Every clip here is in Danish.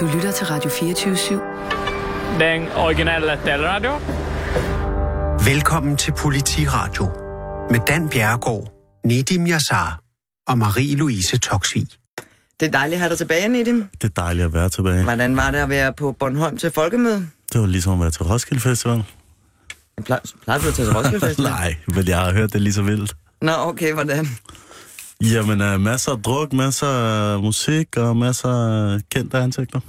Du lytter til Radio 24 /7. Den originale taleradio. Velkommen til Politiradio med Dan Bjerregaard, Nedim Yassar og Marie-Louise Toksvig. Det er dejligt at have dig tilbage, Nedim. Det er dejligt at være tilbage. Hvordan var det at være på Bornholm til folkemøde? Det var ligesom at være til Roskilde Festival. Jeg plejer, plejer du at tage til Roskilde Festival? Nej, men jeg har hørt det lige så vildt. Nå, okay, hvordan? Jamen, uh, masser af druk, masser af musik og masser af kendte ansigter.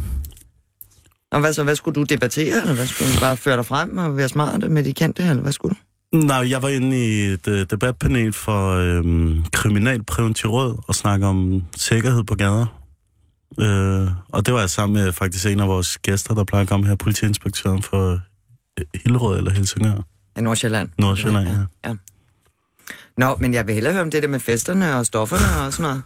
Og hvad så, hvad skulle du debattere, eller hvad skulle du bare føre dig frem og være smart med de kendte, eller hvad skulle du? Nej, jeg var inde i et uh, debatpanel for øhm, Kriminalpræventiv Råd og snakke om sikkerhed på gader. Uh, og det var jeg sammen med faktisk en af vores gæster, der plejer at komme her, politiinspektøren for uh, Hillerød eller Helsingør. I Nordsjælland. Nordsjælland, ja. ja. Nå, men jeg vil hellere høre om det der med festerne og stofferne og sådan noget.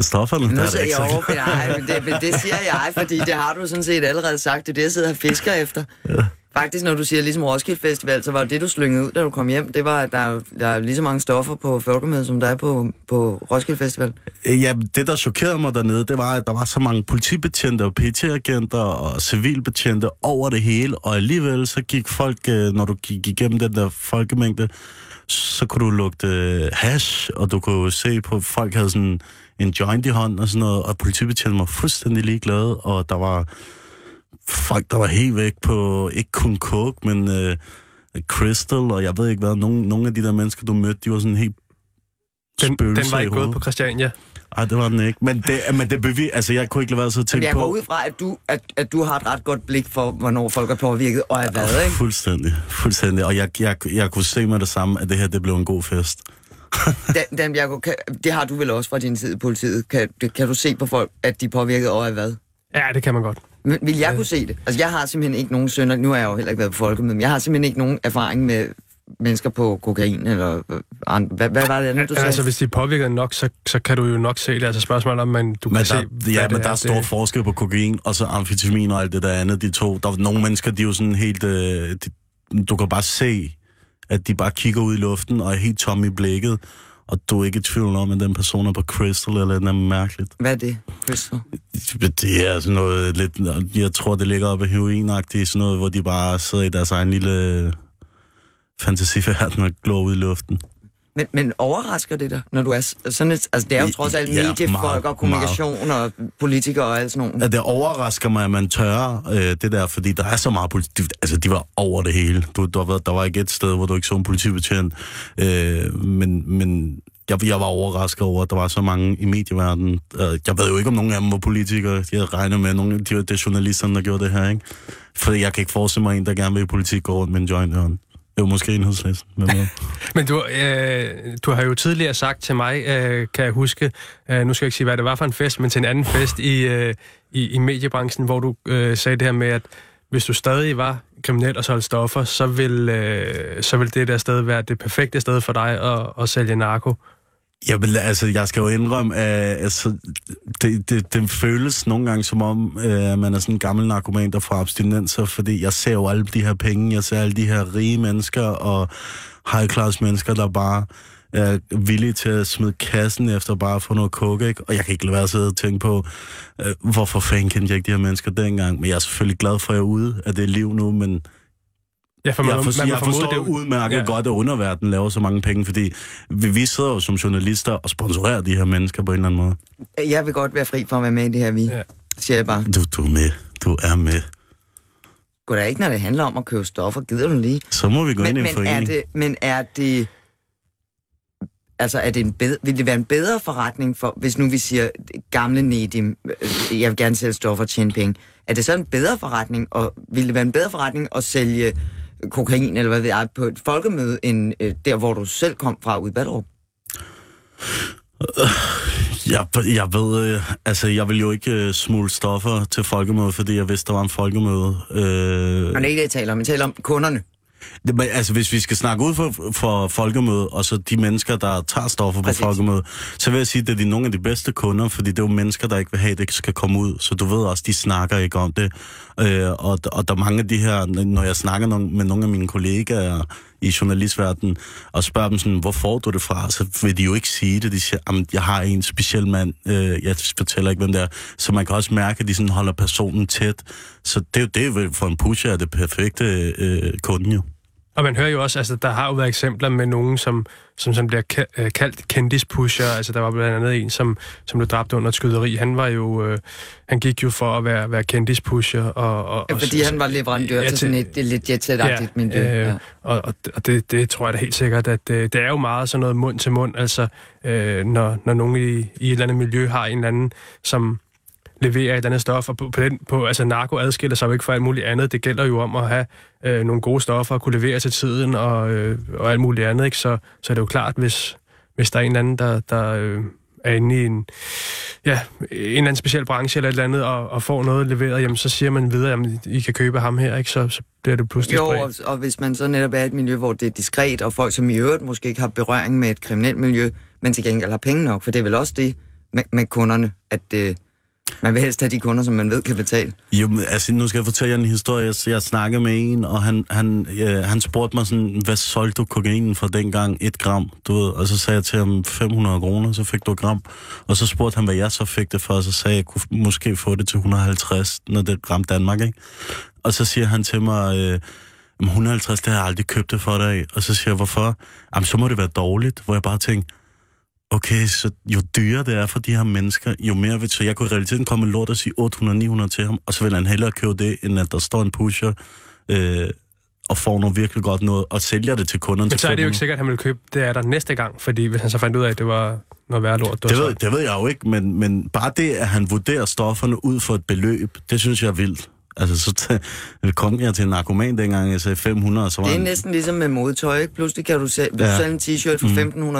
Stofferne, Nu der er sidder jeg over for dig, men det, men det siger jeg, fordi det har du sådan set allerede sagt. Det er det, jeg sidder og fisker efter. Ja. Faktisk, når du siger ligesom Roskilde Festival, så var det, du slyngede ud, da du kom hjem. Det var, at der er, der er lige så mange stoffer på folkemødet, som der er på, på Roskilde Festival. Ja, det der chokerede mig dernede, det var, at der var så mange politibetjente og PT-agenter og civilbetjente over det hele, og alligevel så gik folk, øh, når du gik igennem den der folkemængde, så kunne du lugte øh, hash, og du kunne se på, at folk havde sådan en joint i hånden og sådan noget, og politibetjente var fuldstændig ligeglade, og der var folk, der var helt væk på ikke kun coke, men øh, crystal, og jeg ved ikke hvad, nogle, nogle af de der mennesker, du mødte, de var sådan helt Den, den var ikke gået på Christiania. Ej, det var den ikke. Men det, men det bevis, altså jeg kunne ikke lade være så at Men tænke jeg går på. ud fra, at du, at, at du har et ret godt blik for, hvornår folk er påvirket, og er hvad, ikke? Fuldstændig, fuldstændig. Og jeg, jeg, jeg kunne se med det samme, at det her, det blev en god fest. Dan, Dan Bjergo, kan, det har du vel også fra din tid i politiet. Kan, det, kan du se på folk, at de er påvirket over af hvad? Ja, det kan man godt. Men vil jeg kunne se det? Altså, jeg har simpelthen ikke nogen sønner. Nu har jeg jo heller ikke været på folkemøde, men jeg har simpelthen ikke nogen erfaring med mennesker på kokain, eller øh. Hvad, hvad var det andet, du sagde? Altså, hvis de er påvirket nok, så, så kan du jo nok se det. Altså, spørgsmålet om, man, du Men kan se, der, hvad ja, det men der er det- stor forskel på kokain, og så amfetamin og alt det der andet, de to. Der er nogle mennesker, de er jo sådan helt... Øh, de, du kan bare se, at de bare kigger ud i luften og er helt tomme i blikket, og du er ikke i tvivl om, at den person er på crystal eller noget mærkeligt. Hvad er det, Crystal? Det er sådan noget lidt... Jeg tror, det ligger op af heroinagtigt, sådan noget, hvor de bare sidder i deres egen lille fantasiverden og glår ud i luften. Men, men overrasker det dig, når du er sådan et... Altså, det er jo trods alt Ja, mediefolk meget, og kommunikation og politikere og alt sådan noget. At det overrasker mig, at man tør øh, det der, fordi der er så meget politi. Altså, de var over det hele. Du, du har været, der var ikke et sted, hvor du ikke så en politibetjent. Øh, men men jeg, jeg var overrasket over, at der var så mange i medieverdenen. Øh, jeg ved jo ikke, om nogen af dem var politikere. Jeg regner med, at nogle af de, det er journalisterne, der gjorde det her, ikke? For jeg kan ikke forestille mig en, der gerne vil i politik, gå rundt med en joint i jo, måske enhedslisten. Men du, øh, du har jo tidligere sagt til mig, øh, kan jeg huske, øh, nu skal jeg ikke sige, hvad det var for en fest, men til en anden fest i, øh, i, i mediebranchen, hvor du øh, sagde det her med, at hvis du stadig var kriminel og solgte stoffer, så vil, øh, så vil det der sted være det perfekte sted for dig at, at sælge narko. Jeg, vil, altså, jeg skal jo indrømme, at altså, det, det, det føles nogle gange som om, at man er sådan en gammel narkoman, der får abstinenser, fordi jeg ser jo alle de her penge, jeg ser alle de her rige mennesker og high-class mennesker, der bare er villige til at smide kassen efter bare at få noget coke, ikke? Og jeg kan ikke lade være at sidde og tænke på, øh, hvorfor fanden kendte jeg ikke de her mennesker dengang? Men jeg er selvfølgelig glad for, at jeg er ude af det liv nu, men Ja, for man, jeg, for, man jeg forstår det er udmærket ja. godt, at underverdenen laver så mange penge, fordi vi, vi sidder jo som journalister og sponsorerer de her mennesker på en eller anden måde. Jeg vil godt være fri for at være med i det her, vi. Ja. Siger jeg bare. Du, du er med. Du er med. Gå da ikke, når det handler om at købe stoffer. Gider du lige? Så må vi gå ind Men, i en men, er forening. det, men er det... Altså, er det en bedre, vil det være en bedre forretning for, hvis nu vi siger, gamle Nedim, øh, jeg vil gerne sælge stoffer og tjene penge. Er det så en bedre forretning, og vil det være en bedre forretning at sælge kokain, eller hvad ved jeg, på et folkemøde, end øh, der, hvor du selv kom fra ude i Ballerup? Jeg, jeg ved, øh, altså jeg vil jo ikke øh, smule stoffer til folkemøde, fordi jeg vidste, der var en folkemøde. Øh, Og det er ikke det, jeg taler om. Jeg taler om kunderne. Det, men, altså, hvis vi skal snakke ud for, for folkemødet, og så de mennesker, der tager stoffer Præcis. på folkemødet, så vil jeg sige, at det er de, nogle af de bedste kunder, fordi det er jo mennesker, der ikke vil have, at det skal komme ud. Så du ved også, de snakker ikke om det. Øh, og, og der er mange af de her, når jeg snakker med nogle af mine kollegaer i journalistverdenen, og spørger dem sådan, hvor får du det fra? Så vil de jo ikke sige det. De siger, jeg har en speciel mand, øh, jeg fortæller ikke, hvem det er. Så man kan også mærke, at de sådan holder personen tæt. Så det er jo det, for en pusher er det perfekte øh, kunde jo. Og man hører jo også, altså der har jo været eksempler med nogen, som, som, som bliver øh, kaldt kendispusher. Altså der var blandt andet en, som, som blev dræbt under et skyderi. Han var jo, øh, han gik jo for at være, være kendispusher. Og, og, Ja, fordi og, han var leverandør Ja, til sådan et, et lidt jet ja, miljø. øh, Ja. Og, og, og det, det tror jeg da helt sikkert, at øh, det er jo meget sådan noget mund til mund. Altså øh, når, når nogen i, i et eller andet miljø har en eller anden, som leverer et eller andet stof, og på, på, den, på altså narko adskiller sig jo ikke fra alt muligt andet. Det gælder jo om at have øh, nogle gode stoffer, at kunne levere til tiden og, øh, og alt muligt andet. Ikke? Så, så er det jo klart, hvis, hvis der er en eller anden, der, der øh, er inde i en, ja, en eller anden speciel branche eller et eller andet, og, og får noget leveret, jamen, så siger man videre, at I kan købe ham her, ikke? Så, så bliver det pludselig Jo, spredt. og, og hvis man så netop er i et miljø, hvor det er diskret, og folk, som i øvrigt måske ikke har berøring med et kriminelt miljø, men til gengæld har penge nok, for det er vel også det med, med kunderne, at øh, man vil helst have de kunder, som man ved kan betale. Jo, altså, nu skal jeg fortælle jer en historie. Jeg, jeg snakkede med en, og han, han, øh, han spurgte mig sådan, hvad solgte du kokainen for dengang? Et gram, du ved. Og så sagde jeg til ham, 500 kroner, så fik du et gram. Og så spurgte han, hvad jeg så fik det for, og så sagde jeg, jeg kunne måske få det til 150, når det gram Danmark, ikke? Og så siger han til mig, øh, 150, det har jeg aldrig købt det for dig. Og så siger jeg, hvorfor? Jamen, så må det være dårligt. Hvor jeg bare tænkte, okay, så jo dyrere det er for de her mennesker, jo mere vil Så jeg kunne i realiteten komme lort og sige 800-900 til ham, og så vil han hellere købe det, end at der står en pusher øh, og får noget virkelig godt noget, og sælger det til kunderne Men så er det jo 500. ikke sikkert, at han vil købe det er der næste gang, fordi hvis han så fandt ud af, at det var noget værre lort, Det var ved, det ved jeg jo ikke, men, men bare det, at han vurderer stofferne ud for et beløb, det synes jeg er vildt. Altså, så kom jeg til en narkoman dengang, jeg sagde 500, og så var Det er han- næsten ligesom med modetøj, ikke? Pludselig kan du sælge, hvis Ja. du en t-shirt for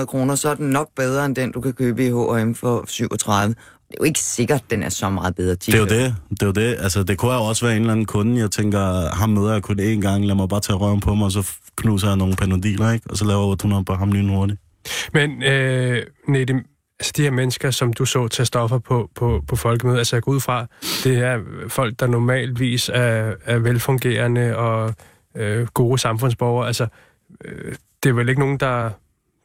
1.500 kroner, så er den nok bedre end den, du kan købe i H&M for 37. Det er jo ikke sikkert, den er så meget bedre t-shirt. Det er jo det. Det er jo det. Altså, det kunne jo også være en eller anden kunde, jeg tænker, ham møder jeg kun én gang, lad mig bare tage røven på mig, og så knuser jeg nogle panodiler, ikke? Og så laver jeg 800 på ham lynhurtigt. Men øh, Nedim, altså de her mennesker, som du så tage stoffer på, på, på folkemødet, altså jeg går ud fra, det er folk, der normalvis er, er velfungerende og øh, gode samfundsborgere. Altså, øh, det er vel ikke nogen, der,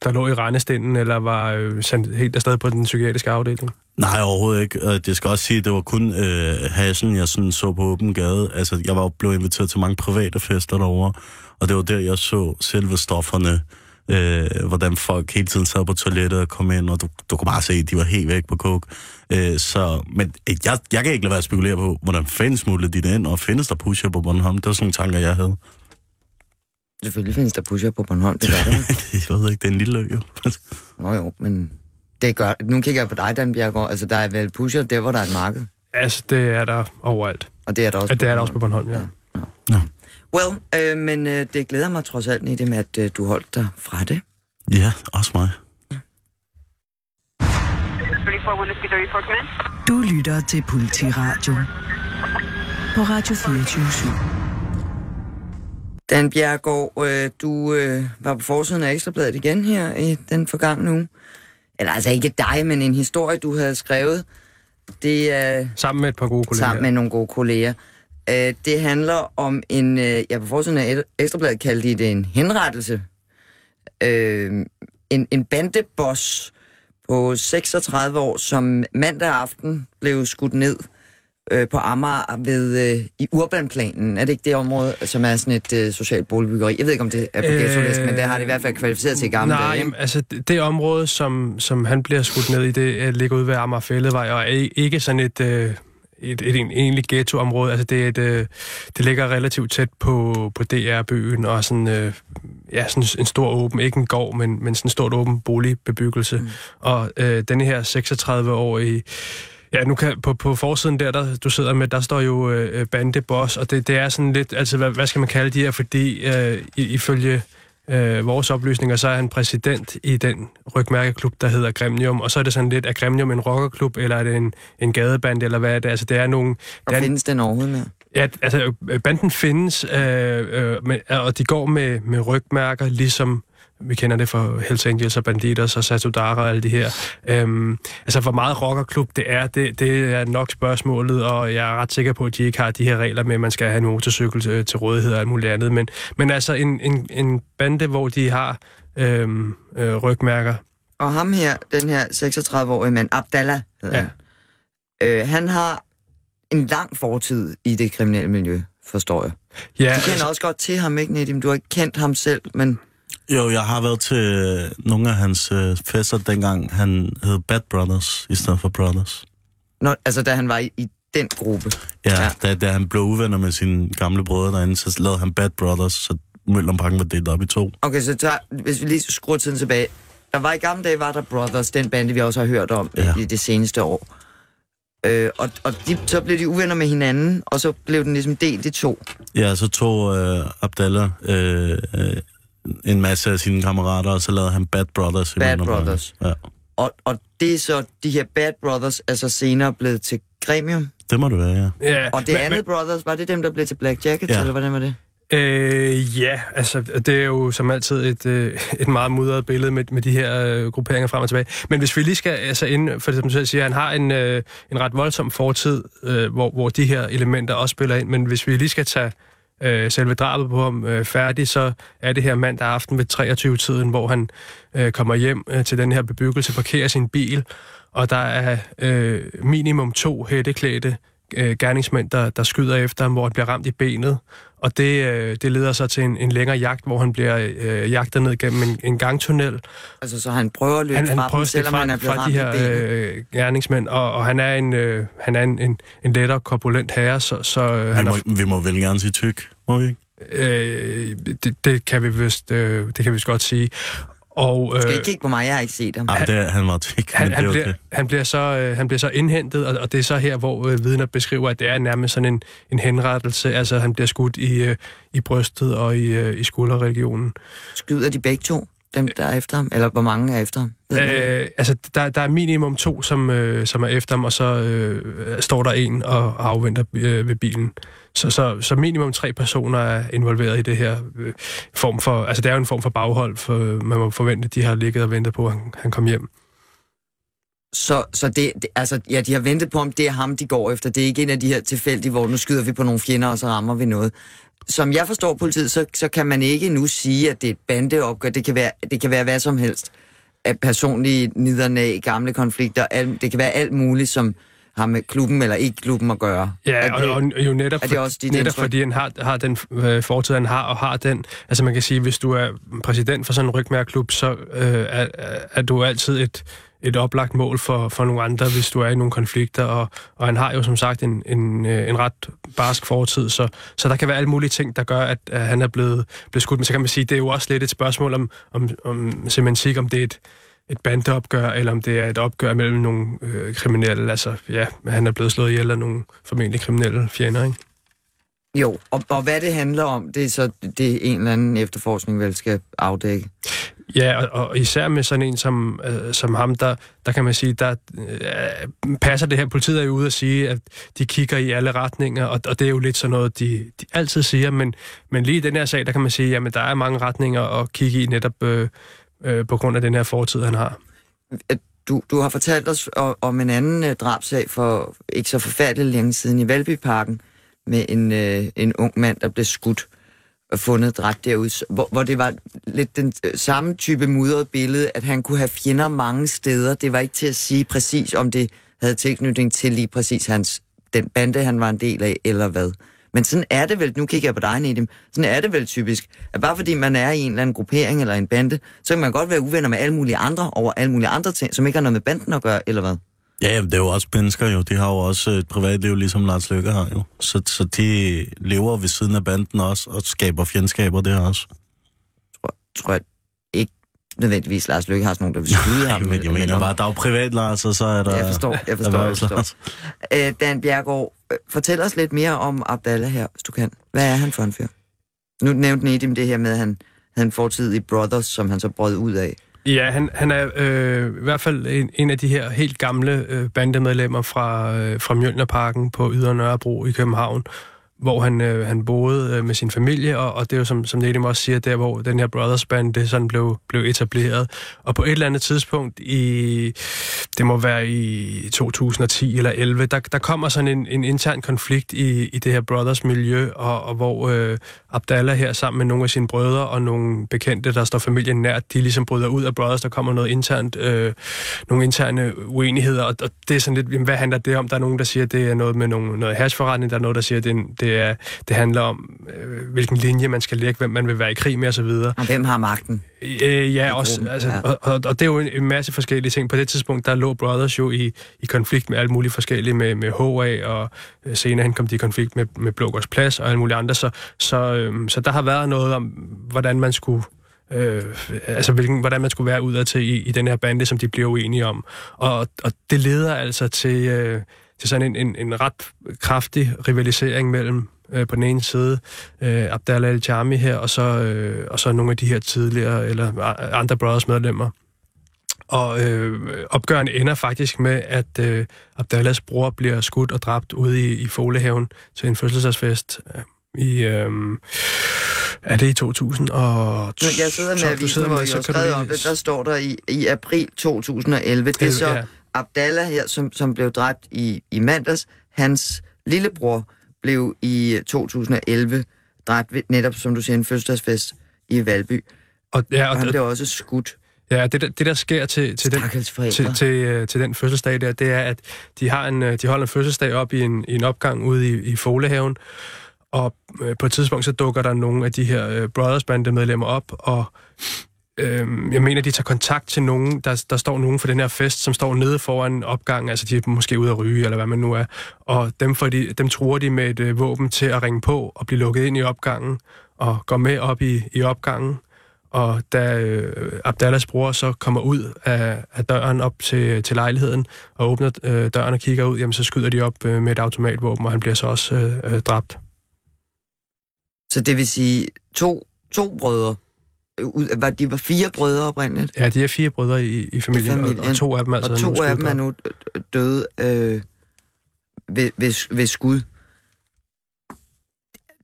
der lå i rendestinden eller var øh, sendt helt afsted på den psykiatriske afdeling? Nej, overhovedet ikke. Det skal også sige, at det var kun øh, hasen, jeg sådan så på åben gade. Altså, jeg var jo blevet inviteret til mange private fester derovre, og det var der, jeg så selve stofferne. Øh, hvordan folk hele tiden sad på toilettet og kom ind, og du, du kunne bare se, at de var helt væk på coke. Øh, så, men øh, jeg, jeg kan ikke lade være at spekulere på, hvordan fanden smuglede de det ind, og findes der pusher på Bornholm? Det var sådan nogle tanker, jeg havde. Selvfølgelig findes der pusher på Bornholm, det gør der. jeg ved ikke, det er en lille ø, jo. Nå jo, men det gør... Nu kigger jeg på dig, Dan Bjergård. Altså, der er vel pusher der, hvor der er et marked. Altså, det er der overalt. Og det er der også Ja, det er der også på Bornholm, ja. Well, øh, men øh, det glæder mig trods alt i det med, at øh, du holdt dig fra det. Ja, også mig. Du lytter til Politiradio på Radio 24 Dan Bjergård, øh, du øh, var på forsiden af Ekstrabladet igen her i den forgangne uge. Eller altså ikke dig, men en historie, du havde skrevet. Det er Sammen med et par gode kolleger. sammen med nogle gode kolleger. Øh, det handler om en, øh, ja på forsiden af Ekstrabladet kaldte de det en henrettelse. Øh, en, en bandeboss på 36 år, som mandag aften blev skudt ned øh, på Amager ved, øh, i Urbanplanen. Er det ikke det område, som er sådan et øh, socialt boligbyggeri? Jeg ved ikke, om det er på Øh, ghetto men det har det i hvert fald kvalificeret til i gamle Nej, dage. altså det, det område, som, som han bliver skudt ned i, det øh, ligger ude ved Amagerfældevej, og er ikke sådan et, øh, et, et, et egentlig ghettoområde. Altså det, et, øh, det ligger relativt tæt på, på DR-byen, og sådan, øh, ja, sådan en stor åben, ikke en gård, men, men sådan en stort åben boligbebyggelse. Mm. Og øh, denne her 36-årige Ja, nu kan på, på forsiden der, der, du sidder med, der står jo øh, bandeboss, og det, det er sådan lidt, altså hvad, hvad skal man kalde de her, fordi øh, ifølge øh, vores oplysninger, så er han præsident i den rygmærkeklub, der hedder Gremnium, og så er det sådan lidt, er Gremnium en rockerklub, eller er det en, en gadeband, eller hvad er det? Altså det er nogle... Og det er, findes den overhovedet mere? Ja, altså banden findes, øh, øh, med, og de går med, med rygmærker, ligesom vi kender det for Hells Angels og Banditos og Satudara og alle de her. Øhm, altså, hvor meget rockerklub det er, det, det er nok spørgsmålet, og jeg er ret sikker på, at de ikke har de her regler med, at man skal have en motorcykel til, til rådighed og alt muligt andet. Men, men altså, en, en, en bande, hvor de har øhm, øh, rygmærker. Og ham her, den her 36-årige mand, Abdallah, hedder Ja. han. Øh, han har en lang fortid i det kriminelle miljø, forstår jeg. Ja, Du kender også godt til ham, ikke, Nedim? Du har ikke kendt ham selv, men... Jo, jeg har været til nogle af hans øh, fester, dengang han hed Bad Brothers, i stedet for Brothers. Når, altså, da han var i, i den gruppe. Ja, Ja. Da, da han blev uvenner med sine gamle brødre derinde, så lavede han Bad Brothers, så Møllerparken var delt op i to. Okay, så tager, hvis vi lige skruer tiden tilbage. Der var i gamle dage, var der Brothers, den bande, vi også har hørt om. Ja. i det seneste år. Øh, og og de, så blev de uvenner med hinanden, og så blev den ligesom delt i to. Ja, så tog øh, Abdallah øh, øh, en masse af sine kammerater, og så lavede han Bad Brothers. Bad. Brothers. Ja, Og, og det er så, de her Bad Brothers er så senere blevet til Gremium. det må det være, ja. ja. Og det men- andet Brothers, var det dem, der blev til Black Jackets, Ja. eller hvordan var det? Øh, ja, altså det er jo som altid et, øh, et meget mudret billede med, med de her øh, grupperinger frem og tilbage. Men hvis vi lige skal altså ind, for det som du selv siger, han har en, øh, en ret voldsom fortid, øh, hvor, hvor de her elementer også spiller ind. Men hvis vi lige skal tage øh, selve drabet på ham øh, færdig, så er det her mandag aften ved 23-tiden, hvor han øh, kommer hjem øh, til den her bebyggelse, parkerer sin bil, og der er øh, minimum to hætteklædte øh, gerningsmænd, der, der skyder efter ham, hvor han bliver ramt i benet. Og det, øh, det leder så til en, en længere jagt, hvor han bliver øh, jagtet ned gennem en, en gangtunnel. Altså, så han prøver at løbe Han, han fra dem, selvom han er fra, blevet fra de her øh, gerningsmænd, og, og han er en, øh, han er en, en, en lettere korpulent herre, så, så øh, Vi han må, er, vi må vel gerne sige tyk, må vi ikke? øh, det, det kan vi vist, øh, det kan vi vist godt sige. Og, Du skal øh, ikke kigge på mig, jeg har ikke set ham. Ej, det, er- han var tyk, han, han, er bliver, okay. han, bliver så, øh, han bliver så indhentet, og, og det er så her, hvor øh, vidner beskriver, at det er nærmest sådan en, en henrettelse. Altså, han bliver skudt i, øh, i brystet og i, øh, i skulderregionen. Skyder de begge to, dem der er efter ham? Eller hvor mange er efter ham? Øh, altså, der, der er minimum to, som, øh, som er efter ham, og så øh, står der en og afventer øh, ved bilen. Så, så, så minimum tre personer er involveret i det her øh, form for... Altså, det er jo en form for baghold, for man må forvente, at de har ligget og ventet på, at han, han kom hjem. Så, så det, det, altså, ja, de har ventet på, om det er ham, de går efter. Det er ikke en af de her tilfældige, hvor nu skyder vi på nogle fjender, og så rammer vi noget. Som jeg forstår politiet, så, så kan man ikke nu sige, at det er et bandeopgør. Det kan være, det kan være hvad som helst. Af personlige niderne, gamle konflikter. Alt, det kan være alt muligt, som har med klubben eller ikke klubben at gøre. Ja, Er og, det- og jo netop, er det også dit netop indtryk? fordi han har, har den øh, fortid, han har, og har den... Altså man kan sige, hvis du er præsident for sådan en rygmærklub, så øh, er, er du altid et, et oplagt mål for, for nogle andre, hvis du er i nogle konflikter, og, og han har jo som sagt en, en, øh, en ret barsk fortid, så, så der kan være alle mulige ting, der gør, at, at han er blevet, blevet skudt. Men så kan man sige, det er jo også lidt et spørgsmål om, om, om semantik, om det er et, et bandeopgør, eller om det er et opgør mellem nogle øh, kriminelle. Altså, ja, han er blevet slået ihjel af nogle formentlig kriminelle fjender, ikke? Jo, og, og hvad det handler om, det er så det er en eller anden efterforskning vel skal afdække. Ja, og, og især med sådan en som, øh, som ham, der, der kan man sige, der øh, passer det her. Politiet er jo ude at sige, at de kigger i alle retninger, og, og det er jo lidt sådan noget, de, de altid siger, men, men lige i den her sag, der kan man sige, at der er mange retninger at kigge i netop øh, øh, på grund af den her fortid, han har. Du, du har fortalt os om, om en anden øh, drabsag for ikke så forfærdeligt længe siden i Valbyparken med en, øh, en ung mand, der blev skudt fundet dræbt derude, hvor, hvor det var lidt den øh, samme type mudret billede, at han kunne have fjender mange steder. Det var ikke til at sige præcis, om det havde tilknytning til lige præcis hans, den bande, han var en del af, eller hvad. Men sådan er det vel, nu kigger jeg på dig, Nedim, sådan er det vel typisk, at bare fordi man er i en eller anden gruppering eller en bande, så kan man godt være uvenner med alle mulige andre over alle mulige andre ting, som ikke har noget med banden at gøre, eller hvad? Ja, jamen, det er jo også mennesker jo. De har jo også et privatliv, ligesom Lars Løkke har jo. Så, så de lever ved siden af banden også, og skaber fjendskaber der også. Tror, tror jeg ikke nødvendigvis, Lars Løkke har sådan nogen, der vil skyde ham. Men jeg mener bare, der er jo privat Lars, og så er der... Jeg forstår, jeg forstår, jeg forstår. Øh, Dan Bjergård, øh, fortæl os lidt mere om Abdallah her, hvis du kan. Hvad er han for en fyr? Nu nævnte Nedim det her med, at han havde en fortid i Brothers, som han så brød ud af. Ja, han, han er øh, i hvert fald en, en af de her helt gamle øh, bandemedlemmer fra, øh, fra Mjølnerparken på Ydre Nørrebro i København, hvor han, øh, han boede øh, med sin familie, og, og det er jo som, som Nedim også siger, der hvor den her Brothers Band, det sådan blev, blev etableret. Og på et eller andet tidspunkt i, det må være i 2010 eller 11, der, der kommer sådan en, en intern konflikt i, i det her Brothers miljø, og, og hvor øh, Abdallah her sammen med nogle af sine brødre og nogle bekendte, der står familien nært, de ligesom bryder ud af Brothers, der kommer noget internt, øh, nogle interne uenigheder, og, og det er sådan lidt, jamen, hvad handler det om? Der er nogen, der siger, at det er noget med nogle, noget hashforretning, der er noget, der siger, at det, det, er, det handler om, øh, hvilken linje man skal lægge, hvem man vil være i krig med osv. Og hvem har magten? Øh, ja, også, altså, ja. Og, og, og det er jo en, en masse forskellige ting. På det tidspunkt, der lå Brothers jo i, i konflikt med alt muligt forskellige, med, med HA, og øh, senere hen kom de i konflikt med, med Blågårds Plads og alle mulige andre. Så, så, øh, så der har været noget om, hvordan man skulle Øh, altså hvilken, hvordan man skulle være udad til i, i den her bande, som de bliver uenige om. Og, og det leder altså til, øh, til sådan en, en, en ret kraftig rivalisering mellem øh, på den ene side øh, Abdallah al Jami her, og så, øh, og så nogle af de her tidligere, eller andre Brothers medlemmer. Og øh, opgøren ender faktisk med, at øh, Abdallahs bror bliver skudt og dræbt ude i, i Folehaven til en fødselsdagsfest øh, i... Øh, er det i 2000 og... Jeg sidder med avisen, hvor jeg har skrevet om det. Der står der i, i april 2011. Det er så Ja. Abdallah her, som, som blev dræbt i, i mandags. Hans lillebror blev i 2011 dræbt ved, netop, som du siger, en fødselsdagsfest i Valby. Og, ja, Og og, han blev også skudt. ja det, der- det der sker til, til den til, til, øh, til den fødselsdag der, det er, at de, har en, øh, de holder en fødselsdag op i en, i en opgang ude i, i Folehaven, og øh, på et tidspunkt så dukker der nogle af de her øh, Brothers bandemedlemmer op, og øh, jeg mener, de tager kontakt til nogen, der, der står nogen for den her fest, som står nede foran opgangen, altså de er måske ude at ryge, eller hvad man nu er, og dem, får de, dem tror de med et øh, våben til at ringe på og blive lukket ind i opgangen, og går med op i, i opgangen, og da øh, Abdallahs bror så kommer ud af, af døren op til, til lejligheden og åbner øh, døren og kigger ud, jamen så skyder de op øh, med et automatvåben, og han bliver så også øh, øh, dræbt. Så det vil sige to, to brødre. Ud, var, de var fire brødre oprindeligt. Ja, de er fire brødre i, i familien, familien. Og, og to af dem altså og to af dem er skuddrabt. nu døde øh, ved, ved, ved skud.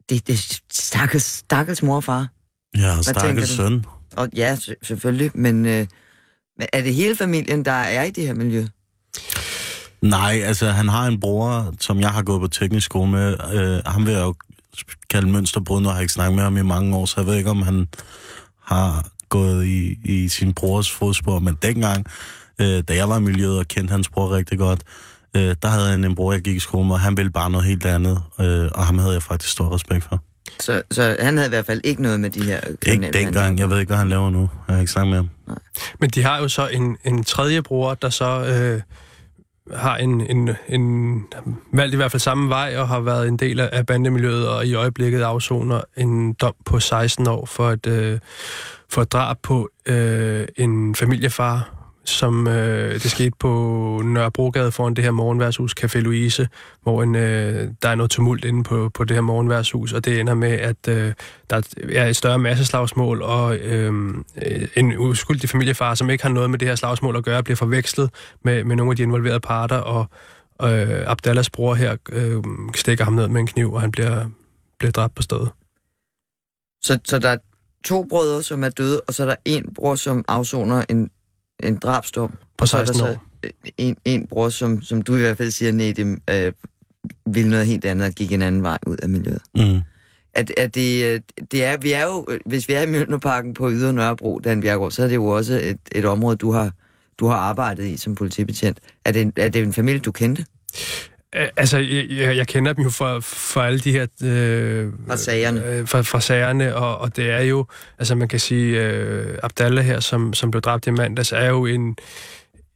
Det, det er stakkels, stakkels mor og far. Ja, tænker stakkels søn. Og ja, se- selvfølgelig, men øh, men er det hele familien, der er i det her miljø? Nej, altså han har en bror, som jeg har gået på teknisk skole med. Øh, ham vil jeg jo kalde mønsterbrud, og har ikke snakket med ham i mange år, så jeg ved ikke, om han har gået i, i sin brors fodspor. Men dengang, øh, da jeg var i miljøet og kendte hans bror rigtig godt, øh, der havde han en bror, jeg gik i skole med, og han ville bare noget helt andet, øh, og ham havde jeg faktisk stor respekt for. Så, så han havde i hvert fald ikke noget med de her Ikke kriminelle dengang, jeg ved ikke, hvad han laver nu. Jeg har ikke snakket med ham. Men de har jo så en, en tredje bror, der så øh, har en, en, en valgt i hvert fald samme vej og har været en del af bandemiljøet og i øjeblikket afsoner en dom på 16 år for et, øh, for et drab på øh, en familiefar, som øh, det skete på Nørrebrogade foran det her morgenværshus, Café Louise, hvor en, øh, der er noget tumult inde på, på det her morgenværshus, og det ender med, at øh, der er et større masseslagsmål, og øhm, øh, en uskyldig familiefar, som ikke har noget med det her slagsmål at gøre, bliver forvekslet med, med nogle af de involverede parter, og øh, Abdallahs bror her øh, stikker ham ned med en kniv, og han bliver, bliver dræbt på stedet. Så, så der er to brødre, som er døde, og så er der en bror, som afsoner en, en drabsdom. På Så er der 16 så år. en, en bror, som, som du i hvert fald siger, Nedim, øh, ville noget helt andet og gik en anden vej ud af miljøet. Mm. At, at det, øh, det er, vi er jo, øh, hvis vi er i Mjølnerparken på Ydre Nørrebro, Dan Bjergård, så er det jo også et, et område, du har, du har arbejdet i som politibetjent. Er det, en- er det en familie, du kendte Øh, Altså, jeg, jeg kender dem jo for, for alle de her... Øh, fra sagerne? øh, fra, fra sagerne, og, og det er jo, altså man kan sige, øh, Abdallah her, som, som blev dræbt i mandags, er jo en,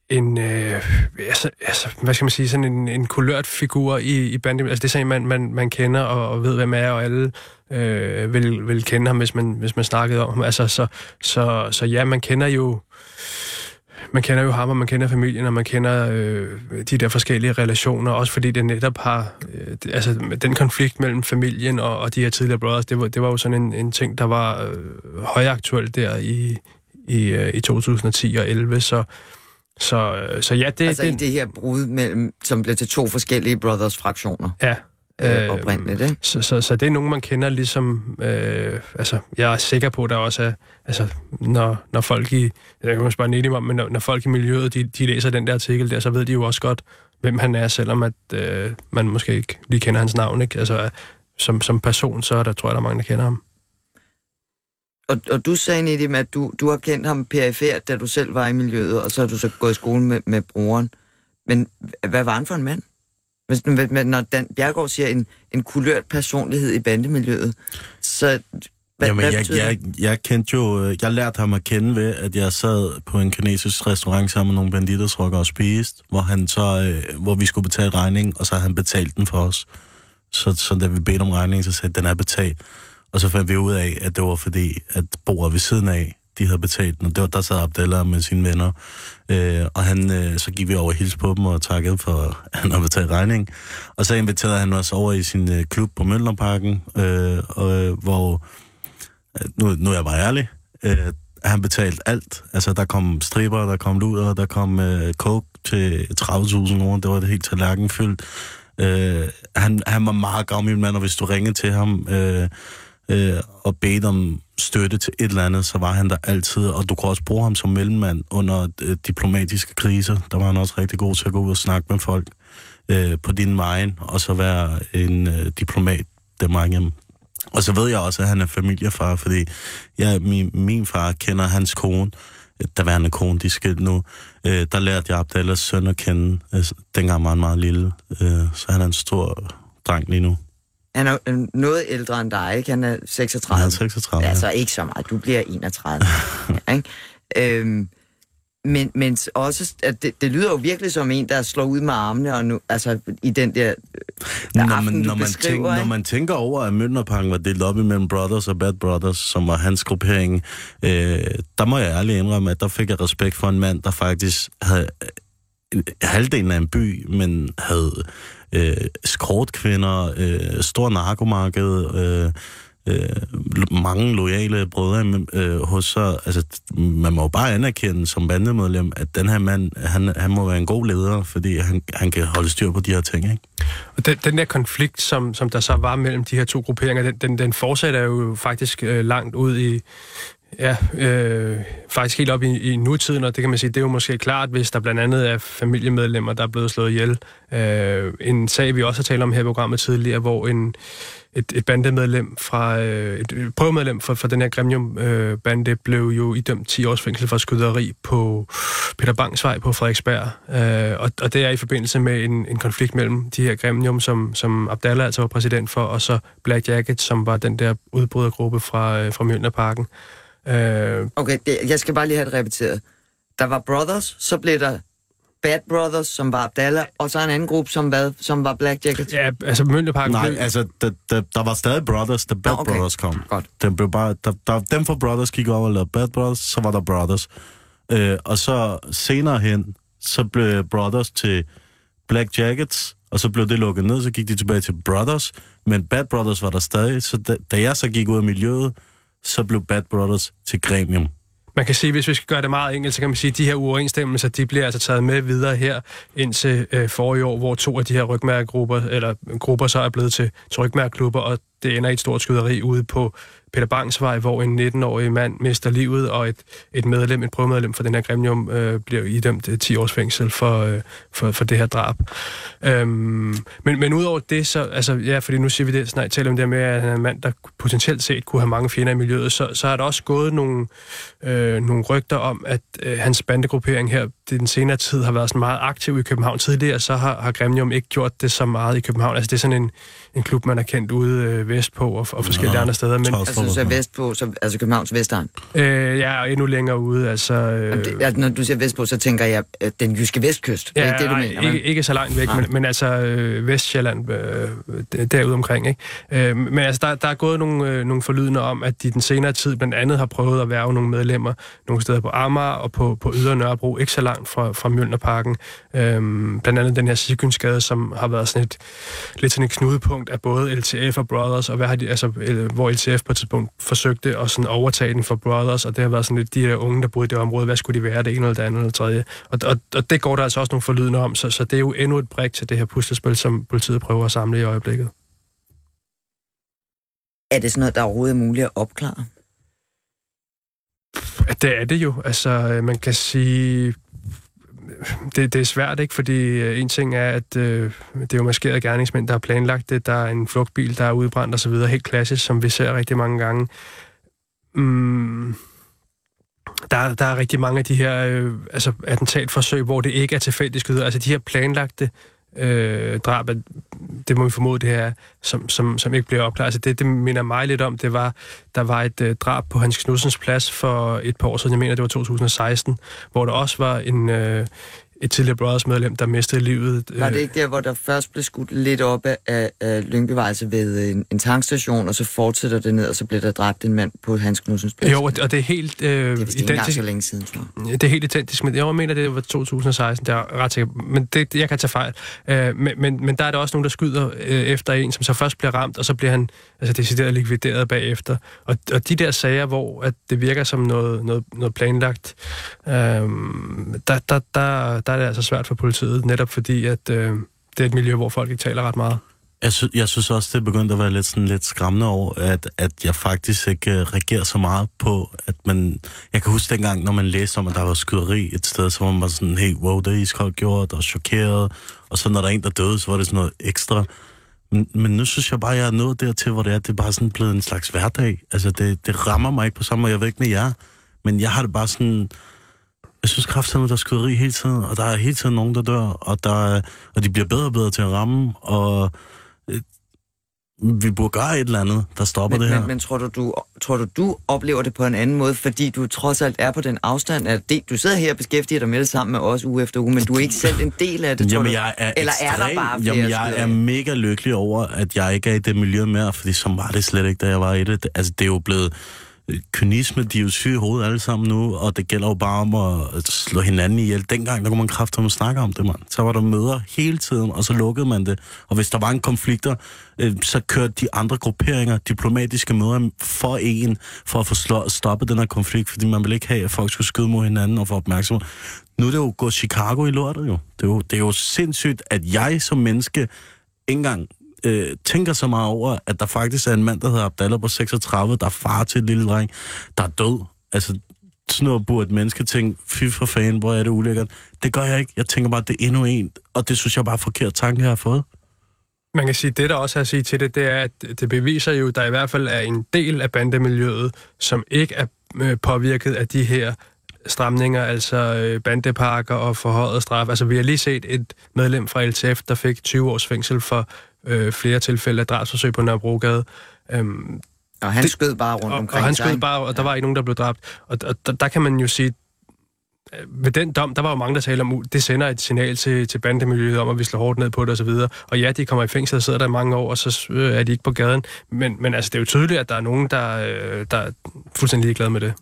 en øh, altså, altså, hvad skal man sige, sådan en, en kulørt figur i, i banden. Altså det er sådan en, man, man, man kender og, og ved, hvem er, og alle øh, vil, vil kende ham, hvis man, hvis man snakkede om ham. Altså, så, så, så ja, man kender jo man kender jo ham, og man kender familien, og man kender øh, de der forskellige relationer, også fordi det netop har, øh, altså den konflikt mellem familien og, og de her tidligere brothers, det var, det var jo sådan en, en ting, der var øh, højaktuel der i, i, øh, i 2010 og 11, så, så, øh, så ja, det, Altså det, i det her brud mellem, som blev til to forskellige brothers-fraktioner. ja, øh, oprindeligt, ikke? Så, så, så det er nogen, man kender ligesom... Øh, altså, jeg er sikker på, at der også er... Altså, når, når folk i... Jeg kan måske bare om, men når, når folk i miljøet, de, de læser den der artikel der, så ved de jo også godt, hvem han er, selvom at øh, man måske ikke lige kender hans navn, ikke? Altså, som, som person, så er der, tror jeg, der er mange, der kender ham. Og, og du sagde, Nedim, at du, du har kendt ham perifært, da du selv var i miljøet, og så har du så gået i skole med, med broren. Men hvad var han for en mand? Hvis, hvis- når Dan Bjergård siger en, en kulørt personlighed i bandemiljøet, så hvad, Jamen, hvad jeg, jeg, jeg kendte jo, øh, jeg lærte ham at kende ved, at jeg sad på en kinesisk restaurant sammen med nogle banditersrokker og spiste, hvor, han så, øh, hvor vi skulle betale regningen, og så havde han betalt den for os. Så, så da vi bedte om regningen, så sagde den er betalt. Og så fandt vi ud af, at det var fordi, at bordet ved siden af, de havde betalt den, og det var, der sad Abdallah med sine venner. Øh, og han, øh, så gik vi over og hilste på dem og takkede for, at han havde betalt regningen. Og så inviterede han os over i sin øh, klub på Møllerparken, øh, og, øh, hvor øh, nu, nu er jeg bare ærlig, øh, han betalte alt. Altså, der kom striber, der kom luder, der kom øh, coke til 30.000 kroner. Det var det helt tallerken fyldt. Øh, han, han var meget gammel mand, og hvis du ringede til ham øh, øh, og bedte om støtte til et eller andet, så var han der altid. Og du kunne også bruge ham som mellemmand under øh, diplomatiske kriser. Der var han også rigtig god til at gå ud og snakke med folk øh, på din vejen, og så være en øh, diplomat dem igennem. Og så ved jeg også, at han er familiefar, fordi jeg, min, min far kender hans kone, der var en kone, de skilt nu. Øh, der lærte jeg Abdallahs søn at kende, øh, dengang var han meget lille. Øh, så han er en stor dreng lige nu. Han er øh, noget ældre end dig, ikke? Han er 36. Han er 36, ja. Altså ikke så meget. Du bliver 31. ja, ikke? Øhm, men, men også, at det, det lyder jo virkelig som en, der slår ud med armene, og nu, altså i den der, der når, aften, man, du når, man tænker, når ikke? man tænker over, at Mønderparken var delt op imellem Brothers og Bad Brothers, som var hans gruppering, øh, der må jeg ærligt indrømme, at der fik jeg respekt for en mand, der faktisk havde øh, halvdelen af en by, men havde øh, skråtkvinder, øh, stor narkomarked, øh, øh, mange lojale brødre øh, hos sig. Altså, man må jo bare anerkende som bandemedlem, at den her mand, han, han må være en god leder, fordi han, han kan holde styr på de her ting, ikke? Og den, den der konflikt, som, som der så var mellem de her to grupperinger, den, den, den fortsætter jo faktisk øh, langt ud i, ja, øh, faktisk helt op i, i nutiden, og det kan man sige, det er jo måske klart, hvis der blandt andet er familiemedlemmer, der er blevet slået ihjel. Øh, en sag, vi også har talt om her i programmet tidligere, hvor en, et, et bandemedlem fra, øh, et, et prøvemedlem fra, fra den her Gremium-bande blev jo idømt 10 års fængsel for skyderi på Peter Bangs vej på Frederiksberg. Øh, og, og det er i forbindelse med en, en konflikt mellem de her Gremium, som, som Abdallah altså var præsident for, og så Black Jacket, som var den der udbrydergruppe fra, øh, fra Mjølnerparken. Øh, Okay, det, jeg skal bare lige have det repeteret. Der var Brothers, så blev der Bad Brothers, som var Abdallah, og så en anden gruppe, som, hvad, som var Black Jacket. ja, altså Mjølnerparken... Nej, blev- altså, der, der, der var stadig Brothers, da Bad Nå, okay. Brothers kom. Godt. Den blev bare, der, der, dem fra Brothers gik over og lavede Bad Brothers, så var der Brothers. Øh, og så senere hen, så blev Brothers til Black Jackets, og så blev det lukket ned, så gik de tilbage til Brothers, men Bad Brothers var der stadig, så da, da jeg så gik ud af miljøet, så blev Bad Brothers til Gremium. Man kan sige, hvis vi skal gøre det meget enkelt, så kan man sige, at de her uoverensstemmelser, de bliver altså taget med videre her indtil øh, forrige år, hvor to af de her rygmærkegrupper, eller grupper så er blevet til, til rygmærkeklubber, og det ender i et stort skyderi ude på Peter Bangs vej, hvor en 19-årig mand mister livet, og et, et medlem, et prøvemedlem for den her gremium, øh, bliver idømt øh, 10 års fængsel for, øh, for, for det her drab. Øhm, men, men udover det, så, altså, ja, fordi nu siger vi det, snart taler om det med, at han er en mand, der potentielt set kunne have mange fjender i miljøet, så, så har der også gået nogle, øh, nogle rygter om, at øh, hans bandegruppering her den senere tid har været sådan meget aktiv i København. Tidligere så har, har Gremium ikke gjort det så meget i København. Altså det er sådan en, en klub, man har kendt ude øh, vestpå og, og forskellige Nå, andre steder. Men Altså, så og vestpå, så, altså Københavns Vestegn. øh, jeg er endnu længere ude. Altså, øh, Jamen, det, altså, når du siger vestpå, så tænker jeg øh, den jyske vestkyst. Ja, det er ikke det, du nej, mener, ikke, ikke så langt væk, men, men altså øh, Vestjylland, øh, derude omkring. Ikke? Øh, men altså, der, der er gået nogle, øh, nogle forlydende om, at de den senere tid blandt andet har prøvet at værve nogle medlemmer nogle steder på Amager og på, på Ydre Nørrebro, ikke så langt fra, fra Mjølnerparken. Øh, blandt andet den her Sigyndsgade, som har været sådan et, lidt sådan et knudepunkt af både LTF og Brothers, og hvad har de, altså, øh, hvor LTF på et tidspunkt forsøgte at sådan overtage den for Brothers, og det har været sådan lidt de her unge, der boede i det område, hvad skulle de være, det ene eller det andet eller det tredje. Og, og, og det går der altså også nogle forlydende om, så, så det er jo endnu et brik til det her puslespil, som politiet prøver at samle i øjeblikket. Er det sådan noget, der overhovedet er muligt at opklare? Det er det jo. Altså, øh, man kan sige... Det, det er svært, ikke? Fordi øh, en ting er, at øh, det er jo maskerede gerningsmænd, der har planlagt det. Der er en flugtbil, der er udbrændt osv. Helt klassisk, som vi ser rigtig mange gange. Mm, der, der er rigtig mange af de her øh, altså attentatforsøg, hvor det ikke er tilfældigt skyder. Altså de her planlagte øh, øh, drab, det må vi formode det her, som, som, som ikke bliver opklaret. Altså det, det minder mig lidt om, det var, der var et øh, drab på Hans Knudsens plads for et par år siden, jeg mener det var 2016, hvor der også var en, øh, et tidligere Brothers medlem, der mistede livet. Var det ikke der, hvor der først blev skudt lidt op af, af, af Lyngbyvejse ved en, en tankstation, og så fortsætter det ned, og så bliver der dræbt en mand på Hans Knudsens plads? Jo, og det, er helt øh, det er ikke engang så længe siden, tror jeg. Det er helt identisk, men jeg mener, det var 2016, det er ret sikker. Men det, jeg kan tage fejl. Øh, men, men, men der er der også nogen, der skyder øh, efter en, som så først bliver ramt, og så bliver han altså, decideret likvideret bagefter. Og, og de der sager, hvor at det virker som noget, noget, noget planlagt, øh, der, der, der, der er det altså svært for politiet, netop fordi, at øh, det er et miljø, hvor folk ikke taler ret meget. Jeg, sy- jeg synes også, det er begyndt at være lidt, sådan, lidt skræmmende over, at, at jeg faktisk ikke uh, reagerer så meget på, at man... Jeg kan huske dengang, når man læste om, at der var skyderi et sted, så var man sådan, hey, wow, det er iskoldt gjort, og chokeret. Og så når der er en, der døde, så var det sådan noget ekstra. Men, men nu synes jeg bare, at jeg er nået dertil, hvor det er, det er bare sådan blevet en slags hverdag. Altså, det, det rammer mig ikke på samme måde. Jeg ved ikke med jer, men jeg har det bare sådan... Jeg synes kraftigt, der er skyderi hele tiden, og der er hele tiden nogen, der dør, og, der er, og de bliver bedre og bedre til at ramme, og øh, vi burde gøre et eller andet, der stopper Men, det her. men, men tror, du, du, tror du, du oplever det på en anden måde, fordi du trods alt er på den afstand, at det, du sidder her og beskæftiger dig med det sammen med os uge efter uge, men du er ikke selv en del af det, tror Jamen, du? jeg er Eller er der ekstrem- bare flere Jamen, jeg er mega lykkelig over, at jeg ikke er i det miljø mere, fordi så var det slet ikke, da jeg var i det. Altså, det er jo blevet... Øh, kynisme, de er jo syge i hovedet alle sammen nu, og det gælder jo bare om at slå hinanden ihjel. Dengang, der kunne man kræfter med snakke om det, mand. Så var der møder hele tiden, og så lukkede man det. Og hvis der var en konflikter, øh, så kørte de andre grupperinger diplomatiske møder for en, for at få slå, stoppet den her konflikt, fordi man ville ikke have, at folk skulle skyde mod hinanden og få opmærksomhed. Nu er det jo gået Chicago i lortet, jo. Det er jo, det er jo sindssygt, at jeg som menneske ikke engang øh, tænker så meget over, at der faktisk er en mand, der hedder Abdallah på 36, der er far til et lille dreng, der er død. Altså, sådan noget burde et menneske tænke, fy for fanden, hvor er det ulækkert. Det gør jeg ikke. Jeg tænker bare, at det er endnu en, og det synes jeg bare er forkert tanke, jeg har fået. Man kan sige, det der også er at sige til det, det er, at det beviser jo, at der i hvert fald er en del af bandemiljøet, som ikke er øh, påvirket af de her stramninger, altså bandeparker bandepakker og forhøjet straf. Altså vi har lige set et medlem fra LTF, der fik 20 års fængsel for øh, flere tilfælde af drabsforsøg på Nørrebrogade. Øhm, Og han det- skød bare rundt og, omkring og han skød bare, og der var ikke nogen, der blev dræbt. Og, og der, der kan man jo sige, øh, ved den dom, der var jo mange, der talte om, det sender et signal til, til bandemiljøet om, at vi slår hårdt ned på det osv. Og ja, de kommer i fængsel og sidder der mange år, og så øh, er de ikke på gaden. Men, men altså, det er jo tydeligt, at der er nogen, der, øh, der er fuldstændig ligeglade med det.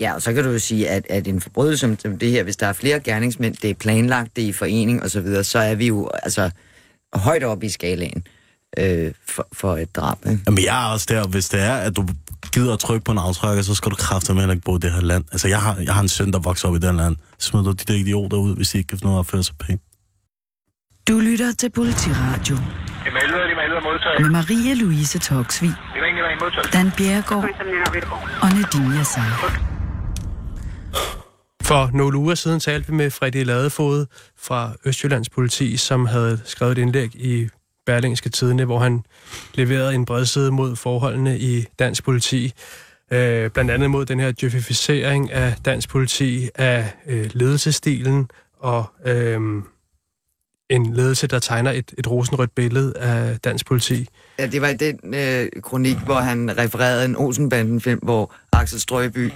Ja, og så kan du jo sige, at, at en forbrydelse som det her, hvis der er flere gerningsmænd, det er planlagt, det er i forening og så videre, så er vi jo altså højt oppe i skalaen øh, for, for et drab. Ikke? Jamen, jeg er også der, hvis det er, at du gider at trykke på en aftrækker, så skal du kræfte med heller ikke bo i det her land. Altså, jeg har, jeg har en søn, der vokser op i det her land. Smid du de der idioter ud, hvis de ikke kan finde af at føre sig pænt. Du lytter til Politiradio med Maria Louise Toksvig, Dan Bjergård og Nadine Yassar. For nogle uger siden talte vi med Freddy Ladefod fra Østjyllands politi, som havde skrevet et indlæg i Berlingske Tidene, hvor han leverede en bredside mod forholdene i dansk politi. Øh, blandt andet mod den her djøfificering af dansk politi, af øh, ledelsestilen og øh, en ledelse, der tegner et, et rosenrødt billede af dansk politi. Ja, det var i den øh, kronik, hvor han refererede en Olsenbanden-film, hvor Axel Strøby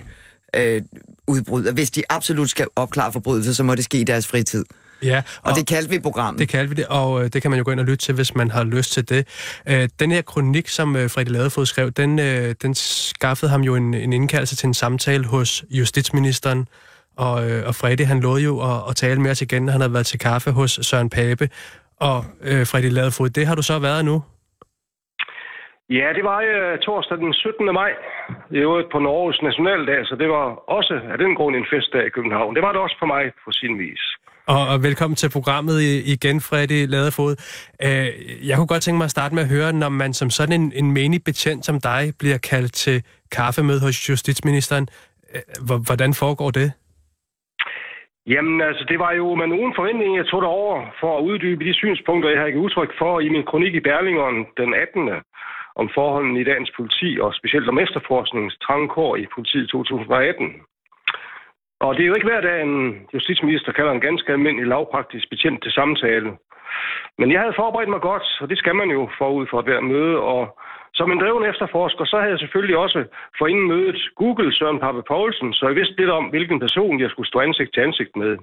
øh, udbryder. Hvis de absolut skal opklare forbrydelser, så må det ske i deres fritid. Ja, Og, og det kaldte vi programmet. Det kaldte vi det, og øh, det kan man jo gå ind og lytte til, hvis man har lyst til det. Øh, den her kronik, som øh, Freddy Ladefod skrev, den, øh, den skaffede ham jo en, en indkaldelse til en samtale hos justitsministeren, og, øh, og Freddy, han lovede jo at, at tale med os igen, han havde været til kaffe hos Søren Pape. Og øh, Freddy Ladefod, det har du så været nu? Ja, det var øh, torsdag den 17. maj. Det var på Norges nationaldag, så det var også af den grund en festdag i København. Det var det også for mig på sin vis. Og, og velkommen til programmet igen, Freddy Ladefod. Øh, jeg kunne godt tænke mig at starte med at høre, når man som sådan en, en menig betjent som dig bliver kaldt til kaffemøde hos justitsministeren. Øh, hvordan foregår det? Jamen, altså, det var jo med nogen forventning, jeg tog over for at uddybe de synspunkter, jeg har ikke udtryk for i min kronik i Berlingeren den 18 om forholdene i dagens politi, og specielt om efterforskningens trangkår i politiet 2018. Og det er jo ikke hver dag, en justitsminister kalder en ganske almindelig lavpraktisk betjent til samtale. Men jeg havde forberedt mig godt, og det skal man jo forud for at hver møde, og som en dreven efterforsker, så havde jeg selvfølgelig også for inden mødet Google Søren Pappe Poulsen, så jeg vidste lidt om, hvilken person jeg skulle stå ansigt til ansigt med.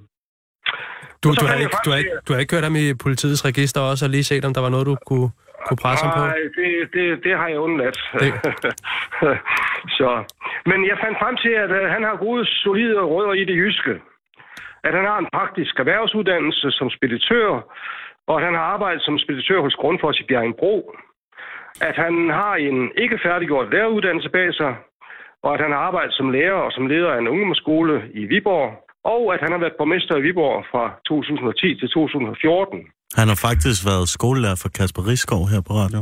Du, du, har, ikke, du, har, ikke, du har ikke kørt ham i politiets register også og lige set, om der var noget, du kunne, kunne presse ham på? Nej, det, det, det har jeg undladt. Det. så. Men jeg fandt frem til, at uh, han har gode, solide rødder i det jyske. At han har en praktisk erhvervsuddannelse som speditør, og at han har arbejdet som speditør hos Grundfos i Bjergenbro at han har en ikke færdiggjort læreruddannelse bag sig, og at han har arbejdet som lærer og som leder af en ungdomsskole i Viborg, og at han har været borgmester i Viborg fra 2010 til 2014. Han har faktisk været skolelærer for Kasper Riskov her på radio.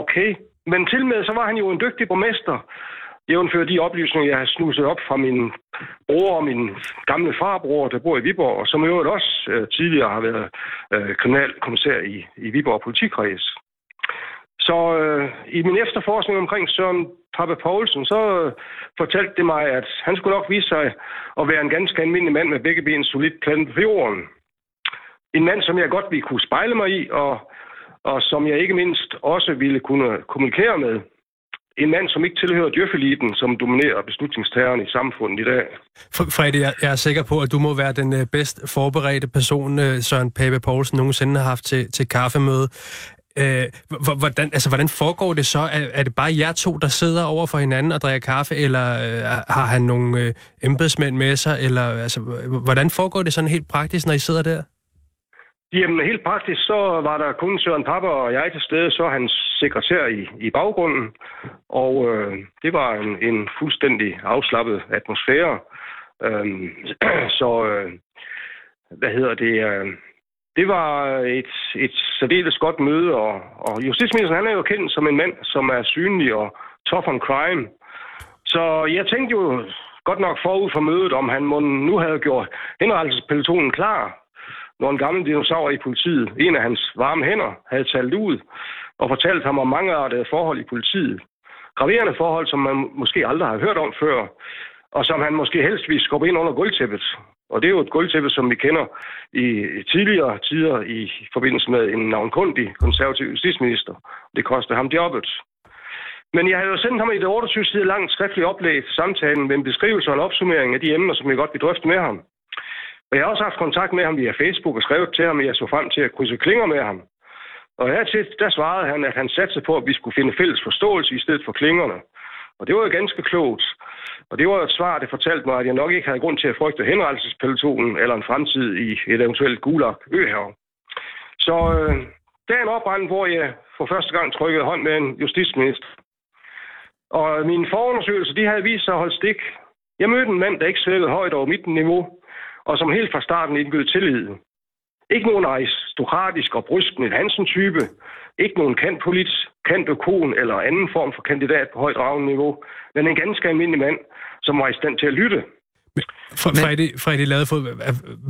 Okay, men til med så var han jo en dygtig borgmester, jævnfører de oplysninger, jeg har snuset op fra min bror og min gamle farbror, der bor i Viborg, og som jo også øh, tidligere har været øh, kriminalkommissær i, i Viborg politikreds. Så øh, i min efterforskning omkring Søren Pappe Poulsen, så øh, fortalte det mig, at han skulle nok vise sig at være en ganske almindelig mand med begge ben solidt plantet på jorden. En mand, som jeg godt ville kunne spejle mig i, og, og som jeg ikke mindst også ville kunne kommunikere med. En mand, som ikke tilhører djøffeliten, som dominerer beslutningstagerne i samfundet i dag. Fredrik, jeg er sikker på, at du må være den øh, bedst forberedte person, øh, Søren Pape Poulsen nogensinde har haft til, til kaffemøde. Øh, hvordan, altså, hvordan foregår det så? Er, er det bare jer to, der sidder over for hinanden og drikker kaffe, eller øh, har han nogle øh, embedsmænd med sig? Eller, altså, hvordan foregår det sådan helt praktisk, når I sidder der? Jamen, helt praktisk, så var der kun Søren Papper og jeg til stede, så hans sekretær i, i baggrunden. Og øh, det var en, en fuldstændig afslappet atmosfære. Øh, så, øh, hvad hedder det... Øh, det var et, et særdeles godt møde, og, og justitsministeren han er jo kendt som en mand, som er synlig og tough on crime. Så jeg tænkte jo godt nok forud for mødet, om han nu havde gjort henrettelsespelotonen klar, når en gammel dinosaur i politiet, en af hans varme hænder, havde talt ud og fortalt ham om mangeartede forhold i politiet. Graverende forhold, som man måske aldrig har hørt om før, og som han måske helst ville skubbe ind under gulvtæppet. Og det er jo et gulvtæppe, som vi kender i tidligere tider i forbindelse med en navnkundig konservativ justitsminister. Det kostede ham jobbet. Men jeg havde jo sendt ham i det 28 sider langt skriftligt oplæg samtalen med en beskrivelse og en opsummering af de emner, som jeg godt vil drøfte med ham. Og jeg har også haft kontakt med ham via Facebook og skrevet til ham, at jeg så frem til at krydse klinger med ham. Og hertil, der svarede han, at han satte på, at vi skulle finde fælles forståelse i stedet for klingerne. Og det var jo ganske klogt. Og det var jo et svar, det fortalte mig, at jeg nok ikke havde grund til at frygte henrettelsespelotonen eller en fremtid i et eventuelt gulag øhav. Så øh, dagen opbrændt, hvor jeg for første gang trykkede hånd med en justitsminister. Og mine forundersøgelser, de havde vist sig at holde stik. Jeg mødte en mand, der ikke svækkede højt over mit niveau, og som helt fra starten indgød tillid. Ikke nogen aristokratisk og brysken Hansen-type, ikke nogen kantpolit, kantøkon eller anden form for kandidat på højt ravende niveau, men en ganske almindelig mand, som var i stand til at lytte. Freddy, Freddy Ladefod,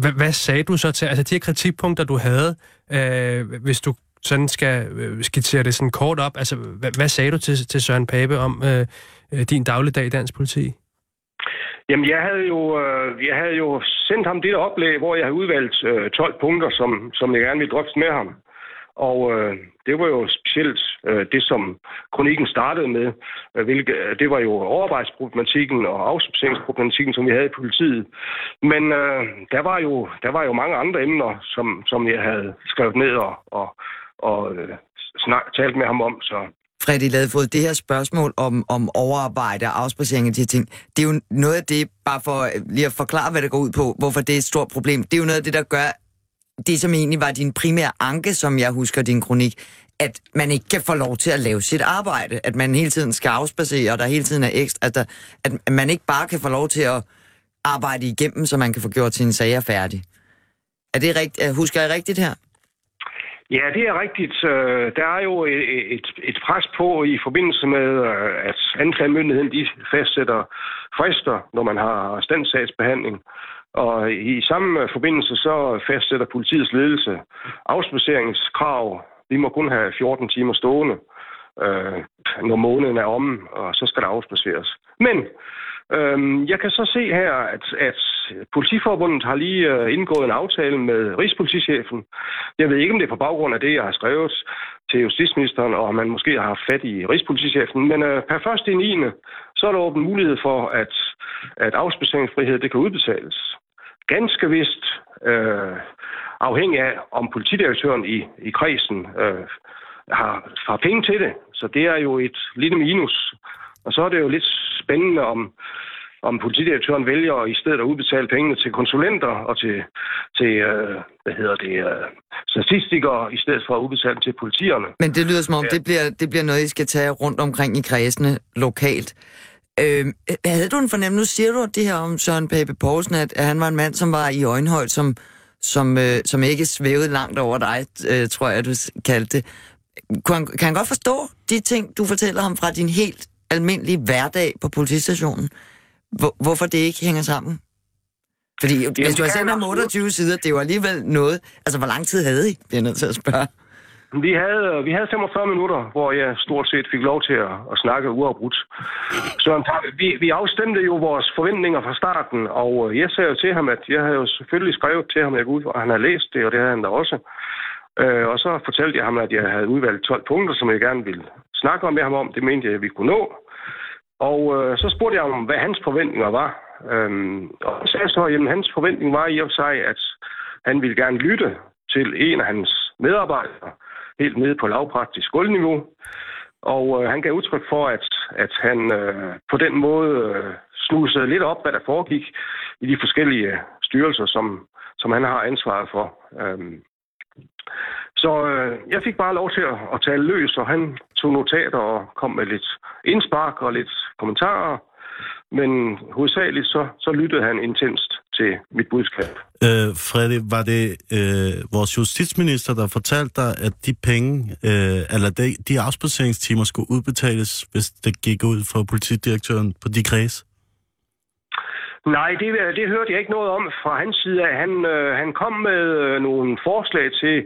hvad, hvad sagde du så til, altså de her kritikpunkter, du havde, øh, hvis du sådan skal øh, skitsere det sådan kort op, altså hvad, hvad sagde du til, til Søren Pape om øh, øh din dagligdag i dansk politi? Jamen, jeg havde jo, øh, jeg havde jo sendt ham det oplæg, hvor jeg havde udvalgt øh, 12 punkter, som, som jeg gerne ville drøfte med ham. Og øh, det var jo specielt øh, det, som kronikken startede med. Øh, hvilke, øh, det var jo overarbejdsproblematikken og afsubsidieringsproblematikken, som vi havde i politiet. Men øh, der, var jo, der var jo mange andre emner, som, som jeg havde skrevet ned og, og, og øh, snak, talt med ham om. Så Fredrik Ladefod, det her spørgsmål om, om overarbejde og afspacering af de her ting, det er jo noget af det, bare for øh, lige at forklare, hvad det går ud på, hvorfor det er et stort problem, det er jo noget af det, der gør det, som egentlig var din primære anke, som jeg husker din kronik, at man ikke kan få lov til at lave sit arbejde, at man hele tiden skal afspacere, og der hele tiden er ekstra, at, der, at man ikke bare kan få lov til at arbejde igennem, så man kan få gjort sine sager færdige. Er det rigtigt? Husker jeg rigtigt her? Ja, det er rigtigt. Øh, der er jo et, et, pres på i forbindelse med, øh, at anklagemyndigheden de fastsætter frister, når man har standsagsbehandling. Og i samme øh, forbindelse så fastsætter politiets ledelse afspaceringskrav. Vi må kun have 14 timer stående, når måneden er omme, og så skal der afspaceres. Men Øhm, jeg kan så se her, at, at politiforbundet har lige øh, indgået en aftale med Rigspolitichefen. Jeg ved ikke, om det er på baggrund af det, jeg har skrevet til justitsministeren, og man måske har haft fat i Rigspolitichefen. Men øh, per 1. i 9. så er der åben mulighed for, at, at afspaceringsfrihed det kan udbetales. Ganske vist øh, afhængig af, om politidirektøren i, i kredsen øh, har, har penge til det. Så det er jo et lille minus. Og så er det jo lidt spændende, om, om politidirektøren vælger i stedet at udbetale pengene til konsulenter og til, til øh, hvad hedder det, øh, statistikere, i stedet for at udbetale dem til politierne. Men det lyder som om, Ja. det, bliver, det bliver noget, I skal tage rundt omkring i kredsene lokalt. Øh, havde du en fornemmelse, nu siger du det her om Søren Pape Poulsen, at han var en mand, som var i øjenhøjde, som, som, øh, som ikke svævede langt over dig, øh, tror jeg, du kaldte det. Kan han, kan han godt forstå de ting, du fortæller ham fra din helt almindelige hverdag på politistationen? Hvor, hvorfor det ikke hænger sammen? Fordi hvis det du har sendt ham absolut. 28 sider, det er jo alligevel noget... Altså, hvor lang tid havde I? Det er nødt til at spørge. Vi havde, vi havde 45 minutter, hvor jeg stort set fik lov til at, at snakke uafbrudt. Pape, vi, vi afstemte jo vores forventninger fra starten, og øh, jeg sagde jo til ham, at jeg havde jo selvfølgelig skrevet til ham, at jeg ud, at han har læst det, og det havde han da også. Øh, og så fortalte jeg ham, at jeg havde udvalgt 12 punkter, som jeg gerne ville snakker med ham om. Det mente jeg, at vi kunne nå. Og øh, så spurgte jeg om, hvad hans forventninger var. Øhm, og han sagde så, at hans forventning var i og for sig, at han ville gerne lytte til en af hans medarbejdere, helt nede på lavpraktisk gulvniveau. Og øh, han gav udtryk for, at, at han øh, på den måde øh, snusede lidt op, hvad der foregik i de forskellige styrelser, som, som han har ansvaret for. Øhm, så øh, jeg fik bare lov til at, at tale løs, og han tog notater og kom med lidt indspark og lidt kommentarer. Men hovedsageligt så, så lyttede han intenst til mit budskab. Øh, Freddy, var det øh, vores justitsminister, der fortalte dig, at de penge, øh, eller de, de afspaceringstimer skulle udbetales, hvis det gik ud fra politidirektøren på de kreds? Nej, det, det hørte jeg ikke noget om fra hans side af. Han, øh, han kom med øh, nogle forslag til,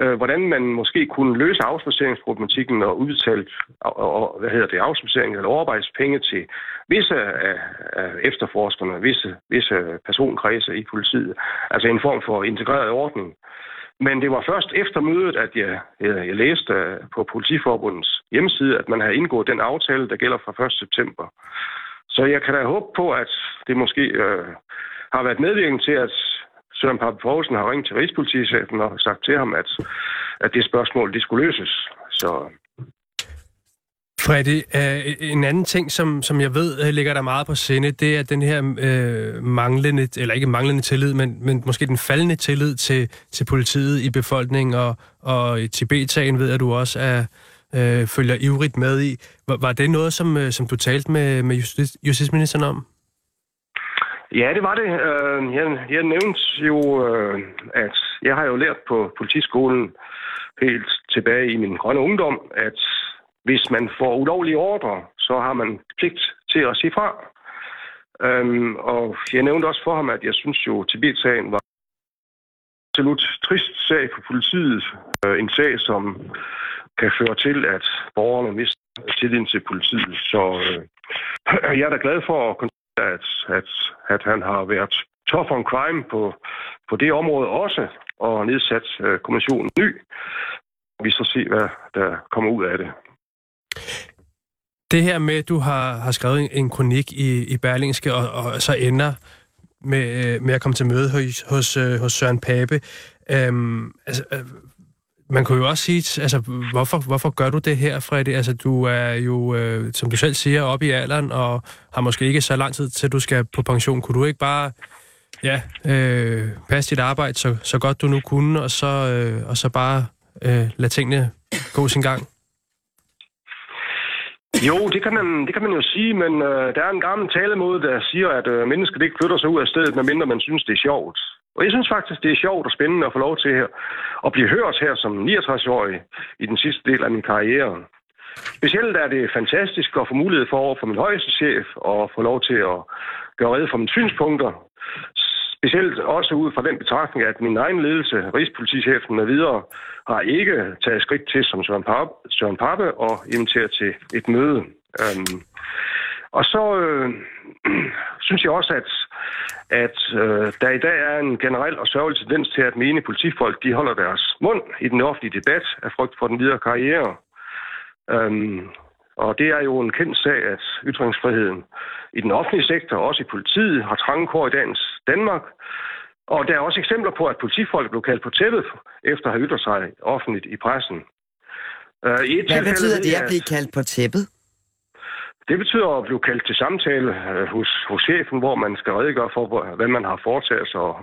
øh, hvordan man måske kunne løse afspaceringsproblematikken og udbetale og, hvad hedder det, afspacering eller overarbejdspenge til visse af, af efterforskerne, visse, visse personkredse i politiet. Altså en form for integreret ordning. Men det var først efter mødet, at jeg, jeg, jeg læste øh, på Politiforbundets hjemmeside, at man havde indgået den aftale, der gælder fra 1. september. Så jeg kan da håbe på, at det måske øh, har været medvirkende til, at Søren Pape Poulsen har ringet til Rigspolitichefen og sagt til ham, at, at det spørgsmål det skulle løses. Så Freddy, øh, en anden ting, som, som jeg ved øh, ligger der meget på sinde, det er den her øh, manglende, eller ikke manglende tillid, men, men måske den faldende tillid til, til politiet i befolkningen, og, og i Tibet-sagen ved jeg, at du også er, øh, følger ivrigt med i. Var, var det noget, som, øh, som du talte med, med justis, justitsministeren om? Ja, det var det. Øh, jeg, jeg nævnte jo, øh, at jeg har jo lært på politiskolen helt tilbage i min grønne ungdom, at hvis man får ulovlige ordre, så har man pligt til at sige fra. Øhm, og jeg nævnte også for ham, at jeg synes jo, Tibet-sagen var en absolut trist sag for politiet. Øh, en sag, som kan føre til, at borgerne mister tilliden til politiet. Så øh, jeg er da glad for at at, at, at han har været tough on crime på, på det område også, og nedsat øh, kommissionen ny. Vi så se, hvad der kommer ud af det. Det her med, at du har, har skrevet en, en kronik i, i Berlingske, og, og så ender med, øh, med at komme til møde hos, hos, øh, hos Søren Pape. Øhm, altså, øh, man kunne jo også sige, altså, hvorfor, hvorfor gør du det her, Freddy? Altså, du er jo, øh, som du selv siger, oppe i alderen, og har måske ikke så lang tid til, du skal på pension. Kunne du ikke bare ja, øh, passe dit arbejde så, så godt du nu kunne, og så, øh, og så bare øh, lade tingene gå sin gang? Jo, det kan man, det kan man jo sige, men øh, der er en gammel talemåde, der siger, at øh, mennesket ikke flytter sig ud af stedet, medmindre man synes, det er sjovt. Og jeg synes faktisk, det er sjovt og spændende at få lov til her, at blive hørt her som 69-årig i den sidste del af min karriere. Specielt er det fantastisk at få mulighed for over for min højeste chef og få lov til at gøre red for mine synspunkter. Specielt også ud fra den betragtning, at min egen ledelse, Rigspolitichefen med videre, har ikke taget skridt til som Søren Pape, Søren Pape og inviteret til et møde. Um, og så øh, synes jeg også, at, at øh, der i dag er en generel og sørgelig tendens til, at mine politifolk de holder deres mund i den offentlige debat af frygt for den videre karriere. Um, og det er jo en kendt sag, at ytringsfriheden i den offentlige sektor, også i politiet, har trange kår i dagens Danmark. Og der er også eksempler på, at politifolk blev kaldt på tæppet efter at have ytret sig offentligt i pressen. Uh, i et Hvad betyder det at blive kaldt på tæppet? Det betyder at blive kaldt til samtale uh, hos, hos chefen, hvor man skal redegøre for, hvad man har foretaget sig og,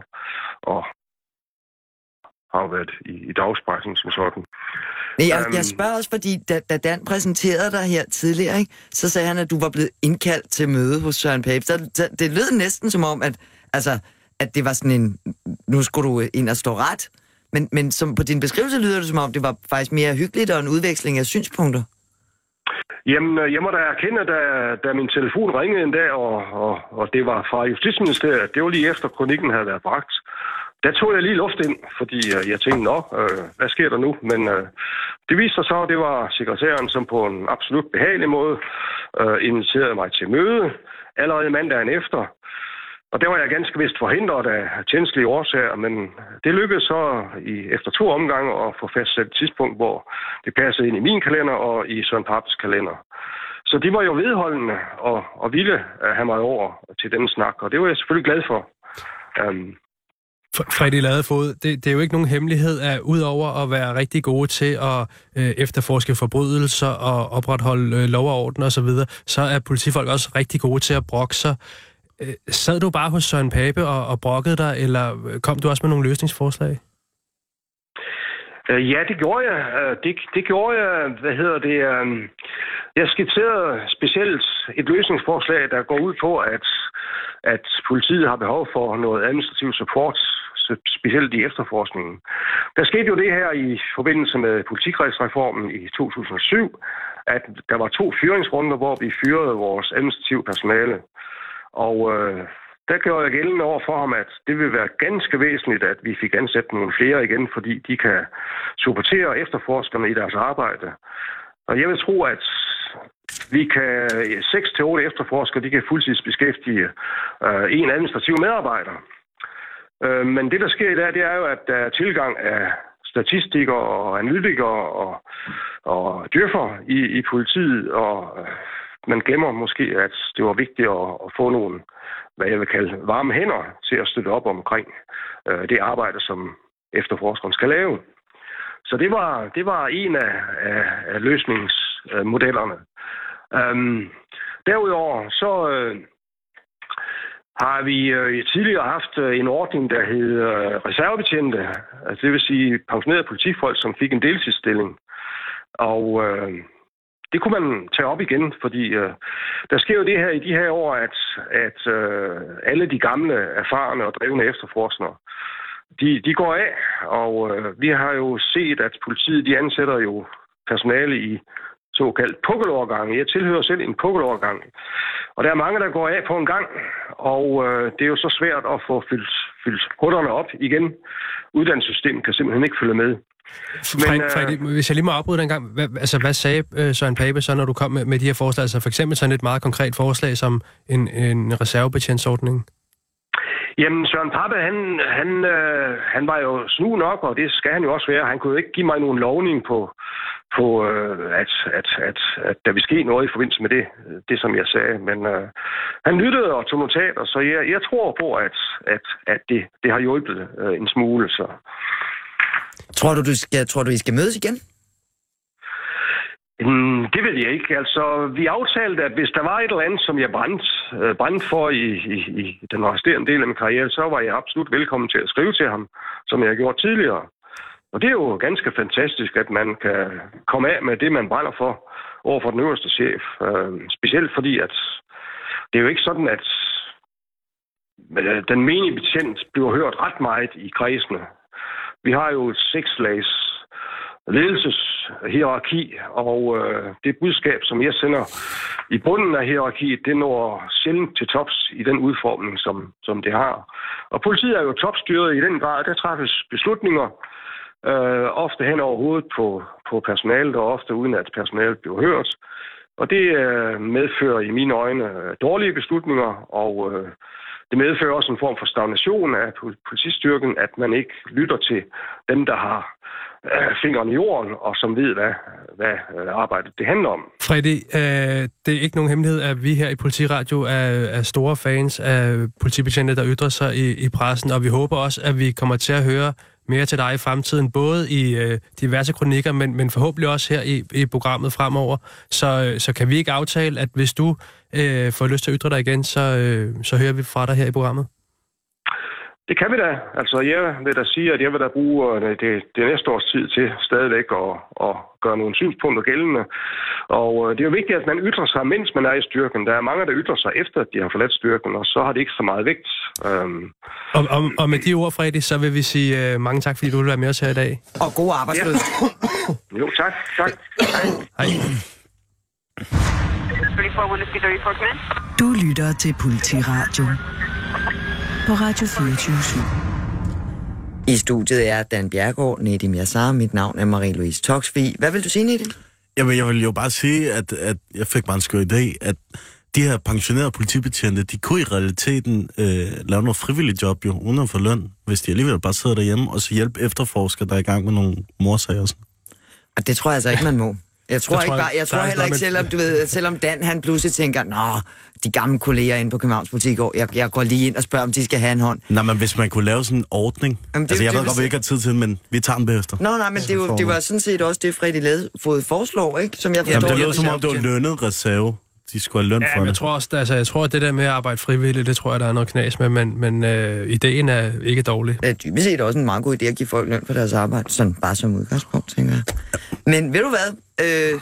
og har været i, i dagspressen som sådan. Men jeg, um, jeg spørger også, fordi da, da Dan præsenterede dig her tidligere, ikke, så sagde han, at du var blevet indkaldt til møde hos Søren Pape. Så, så det lød næsten som om, at, altså, at det var sådan en, nu skulle du ind og stå ret. Men, men som, på din beskrivelse lyder det som om, det var faktisk mere hyggeligt og en udveksling af synspunkter. Jamen, øh, jeg må da erkende, da, da min telefon ringede en dag, og, og, og det var fra Justitsministeriet, det var lige efter kronikken havde været bragt, der tog jeg lige luft ind, fordi øh, jeg tænkte, nå, øh, hvad sker der nu? Men øh, det viste sig så, at det var sekretæren, som på en absolut behagelig måde øh, inviterede mig til møde allerede mandagen efter. Og det var jeg ganske vist forhindret af tjenestlige årsager, men det lykkedes så i, efter to omgange at få fastsat et tidspunkt, hvor det passede ind i min kalender og i Søren Paps kalender. Så de var jo vedholdende og, og ville have mig over til den snak, og det var jeg selvfølgelig glad for. Um, Freddy Ladefod, det, det er jo ikke nogen hemmelighed, at udover at være rigtig gode til at øh, efterforske forbrydelser og opretholde øh, lov og orden osv., så, så er politifolk også rigtig gode til at brokke sig. Øh, sad du bare hos Søren Pape og, og brokkede dig, eller øh, kom du også med nogle løsningsforslag? Øh, ja, det gjorde jeg. Det, det gjorde jeg, hvad hedder det, jeg skitserede specielt et løsningsforslag, der går ud på, at, at politiet har behov for noget administrativ support, specielt i efterforskningen. Der skete jo det her i forbindelse med politikredsreformen i 2007, at der var to fyringsrunder, hvor vi fyrede vores administrative personale. Og øh, der gjorde jeg gældende over for ham, at det vil være ganske væsentligt, at vi fik ansat nogle flere igen, fordi de kan supportere efterforskerne i deres arbejde. Og jeg vil tro, at vi kan 6 til 8 efterforskere, de kan fuldtidsbeskæftige øh, en administrativ medarbejder. Øh, men det, der sker i dag, det er jo, at der er tilgang af statistikere og analytikere og, og dyrfer i, i politiet, og øh, man glemmer måske, at det var vigtigt at, at få nogle, hvad jeg vil kalde, varme hænder til at støtte op omkring øh, det arbejde, som efterforskeren skal lave. Så det var, det var en af, af, af løsningsmodellerne. Øhm, derudover så øh, har vi øh, tidligere haft øh, en ordning, der hed øh, reservebetjente, altså det vil sige pensionerede politifolk, som fik en deltidsstilling. Og øh, det kunne man tage op igen, fordi øh, der sker jo det her i de her år, at, at øh, alle de gamle, erfarne og drevne efterforskere, de, de går af, og øh, vi har jo set, at politiet de ansætter jo personale i såkaldt pukkelovergang. Jeg tilhører selv en pukkelovergang. Og der er mange, der går af på en gang, og øh, det er jo så svært at få fyldt, fyldt hullerne op igen. Uddannelsessystemet kan simpelthen ikke følge med. Men, Frederik, øh, hvis jeg lige må afbryde den gang, hvad, altså, hvad sagde øh, Søren Pape så, når du kom med, med de her forslag? Altså for eksempel sådan et meget konkret forslag som en, en reservebetjentsordning? Jamen, Søren Pape, han, han, øh, han var jo snu nok, og det skal han jo også være. Han kunne jo ikke give mig nogen lovning på, på øh, at, at, at, at der vil ske noget i forbindelse med det, det som jeg sagde. Men øh, han lyttede og tog notater, så jeg, jeg tror på, at, at, at det, det har hjulpet øh, en smule. Så. Tror du, du skal, tror du, I skal mødes igen? Mm, det ved jeg ikke. Altså, vi aftalte, at hvis der var et eller andet, som jeg brændte, øh, brændte for i, i, i den resterende del af min karriere, så var jeg absolut velkommen til at skrive til ham, som jeg har gjort tidligere. Og det er jo ganske fantastisk, at man kan komme af med det, man brænder for over for den øverste chef. Øh, specielt fordi, at det er jo ikke sådan, at øh, den menige betjent bliver hørt ret meget i kredsene. Vi har jo et sekslags ledelseshierarki, og øh, det budskab, som jeg sender i bunden af hierarkiet, det når sjældent til tops i den udformning, som, som det har. Og politiet er jo topstyret i den grad, der træffes beslutninger, øh, ofte hen over hovedet på, på personalet, og ofte uden at personalet bliver hørt. Og det øh, medfører i mine øjne dårlige beslutninger, og øh, det medfører også en form for stagnation af politistyrken, at man ikke lytter til dem, der har øh, fingrene i jorden, og som ved, hvad, hvad øh, arbejdet det handler om. Freddy, øh, det er ikke nogen hemmelighed, at vi her i Politiradio er, er store fans af politibetjente, der ytrer sig i, i pressen, og vi håber også, at vi kommer til at høre mere til dig i fremtiden, både i øh, diverse kronikker, men, men forhåbentlig også her i, i programmet fremover. Så, øh, så kan vi ikke aftale, at hvis du øh, får lyst til at ytre dig igen, så, øh, så hører vi fra dig her i programmet? Det kan vi da. Altså, jeg vil da sige, at jeg vil da bruge øh, det, det næste års tid til stadigvæk at, at gøre nogle synspunkter gældende. Og øh, det er jo vigtigt, at man ytrer sig, mens man er i styrken. Der er mange, der ytrer sig efter, at de har forladt styrken, og så har det ikke så meget vægt. Um... Og, og, og med de ord, Fredi, så vil vi sige uh, mange tak, fordi du vil være med os her i dag. Og god arbejdsløs. Ja. jo, tak. tak. Hej. Hej. Du lytter til Politiradio på Radio 24 I studiet er Dan Bjergård, Nedim Yassar, mit navn er Marie-Louise Toksvig. Hvad vil du sige, Nedim? Jamen, jeg vil jo bare sige, at, at jeg fik bare en skør idé, at de her pensionerede politibetjente, de kunne i realiteten øh, lave noget frivilligt job jo, uden at få løn, hvis de alligevel bare sidder derhjemme og så hjælpe efterforskere, der er i gang med nogle morsager og sådan. Og det tror jeg altså ikke, man må. Jeg tror, Jeg tror, ikke bare, jeg tror er heller ikke, selvom, du ved, selvom Dan han pludselig tænker, nå, de gamle kolleger inde på Københavns Butik, jeg, jeg går lige ind og spørger, om de skal have en hånd. Nej, men hvis man kunne lave sådan en ordning... Jamen, det- altså, jeg det ved godt, vi ikke har tid til men vi tager den bagefter. Nå, nej, men det, jo, det var sådan set også det, Freddy Ledfod foreslår, ikke? Som jeg forstår. Jamen, det lød som om, det var lønnet reserve. De skulle have løn Ja, for men jeg det. tror også, altså, jeg tror, at det der med at arbejde frivilligt, det tror jeg, der er noget knas med, men, men øh, ideen er ikke dårlig. Det er dybest set også en meget god idé at give folk løn for deres arbejde, sådan bare som udgangspunkt, tænker jeg. Men ved du hvad? Øh,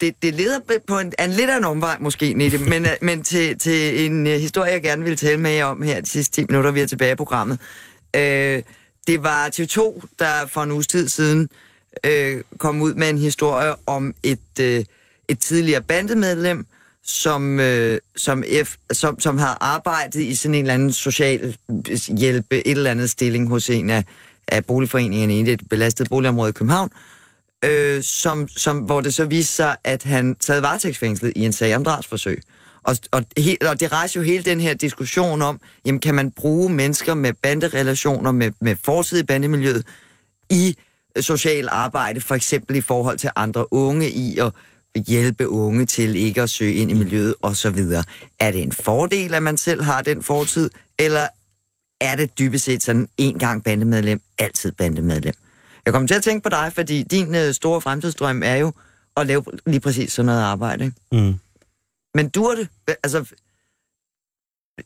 det, det leder på en, en lidt af en omvej, måske, Nette, men, øh, men til, til en uh, historie, jeg gerne vil tale med jer om her de sidste 10 minutter, vi er tilbage i programmet. Øh, det var TV2, der for en uges tid siden øh, kom ud med en historie om et, øh, et tidligere bandemedlem, som, øh, som, F, som, som havde arbejdet i sådan en eller anden social øh, hjælpe, et eller andet stilling hos en af, af boligforeningerne i et belastet boligområde i København, øh, som, som, hvor det så viste sig, at han sad varetægtsfængslet i en sag om drabsforsøg. Og, og, he, og det rejser jo hele den her diskussion om, jamen kan man bruge mennesker med banderelationer, med, med fortid i bandemiljøet, i social arbejde, for eksempel i forhold til andre unge, i at hjælpe unge til ikke at søge ind i miljøet osv. Er det en fordel, at man selv har den fortid, eller er det dybest set sådan en gang bandemedlem, altid bandemedlem? Jeg kommer til at tænke på dig, fordi din øh, store fremtidsdrøm er jo at lave lige præcis sådan noget arbejde. Ikke? Mm. Men dur det? Altså,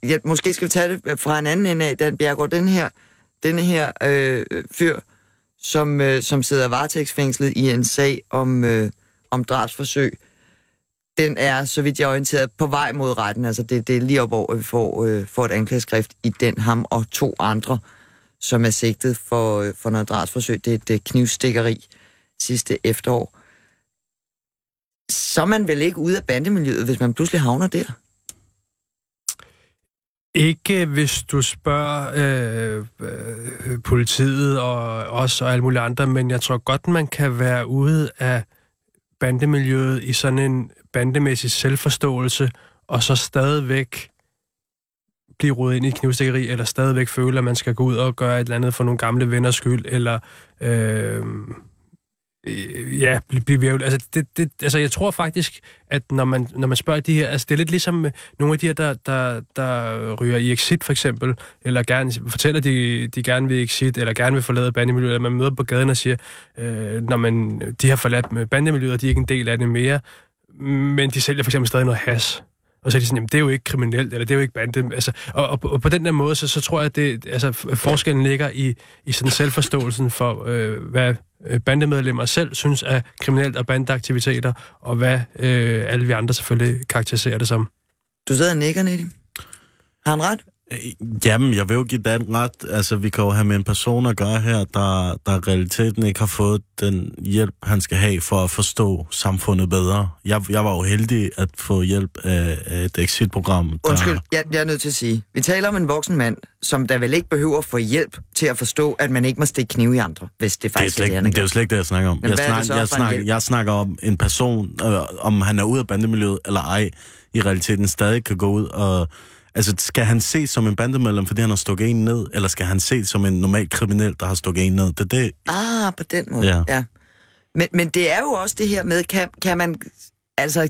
ja, måske skal vi tage det fra en anden ende af, Dan Bjergård, den her, denne her øh, fyr, som, øh, som sidder varetægtsfængslet i en sag om, øh, om drabsforsøg, den er, så vidt jeg er orienteret, på vej mod retten. Altså, det, det er lige op over, at vi får, øh, får et anklageskrift i den, ham og to andre, som er sigtet for, øh, for noget drabsforsøg. Det er et knivstikkeri sidste efterår. Så er man vel ikke ude af bandemiljøet, hvis man pludselig havner der? Ikke øh, hvis du spørger øh, øh, politiet og os og alle mulige andre, men jeg tror godt, man kan være ude af bandemiljøet i sådan en bandemæssig selvforståelse, og så stadigvæk blive rodet ind i et knivstikkeri, eller stadigvæk føle, at man skal gå ud og gøre et eller andet for nogle gamle venners skyld, eller øh, øh, ja, blive virvel. Altså, det, det, altså, jeg tror faktisk, at når man, når man spørger de her, altså det er lidt ligesom øh, nogle af de her, der, der, der ryger i exit for eksempel, eller gerne fortæller, de, de gerne vil exit, eller gerne vil forlade bandemiljøet, eller man møder på gaden og siger, øh, når man, de har forladt med bandemiljøet, og de er ikke en del af det mere, men de sælger for eksempel stadig noget has. Og så er de sådan, jamen det er jo ikke kriminelt, eller det er jo ikke bande. Altså, og, og, og på den der måde, så, så tror jeg, at det, altså, forskellen ligger i, i sådan selvforståelsen for, øh, hvad øh, bandemedlemmer selv synes er kriminelt og bandeaktiviteter, og hvad øh, alle vi andre selvfølgelig karakteriserer det som. Du sidder og nikker, Nettie. Har han ret? Øh, Jamen, jeg vil jo give Dan ret. Altså, vi kan jo have med en person at gøre her, der, der realiteten ikke har fået den hjælp, han skal have for at forstå samfundet bedre. Jeg, jeg var jo heldig at få hjælp af, af et exit-program. Der... Undskyld, jeg, jeg er nødt til at sige. Vi taler om en voksen mand, som der vel ikke behøver at få hjælp til at forstå, at man ikke må stikke kniv i andre, hvis det Det er, faktisk slet, er det, det er jo slet ikke det, jeg snakker om. Men Jeg, snak, jeg, snak, jeg snakker om en person, øh, om han er ude af bandemiljøet eller ej, i realiteten stadig kan gå ud og... Altså, skal han ses som en bandemedlem, fordi han har stukket en ned, eller skal han ses som en normal kriminel, der har stukket en ned? Det det, Ah, på den måde. Ja. ja. Men, men det er jo også det her med, kan, kan man... Altså,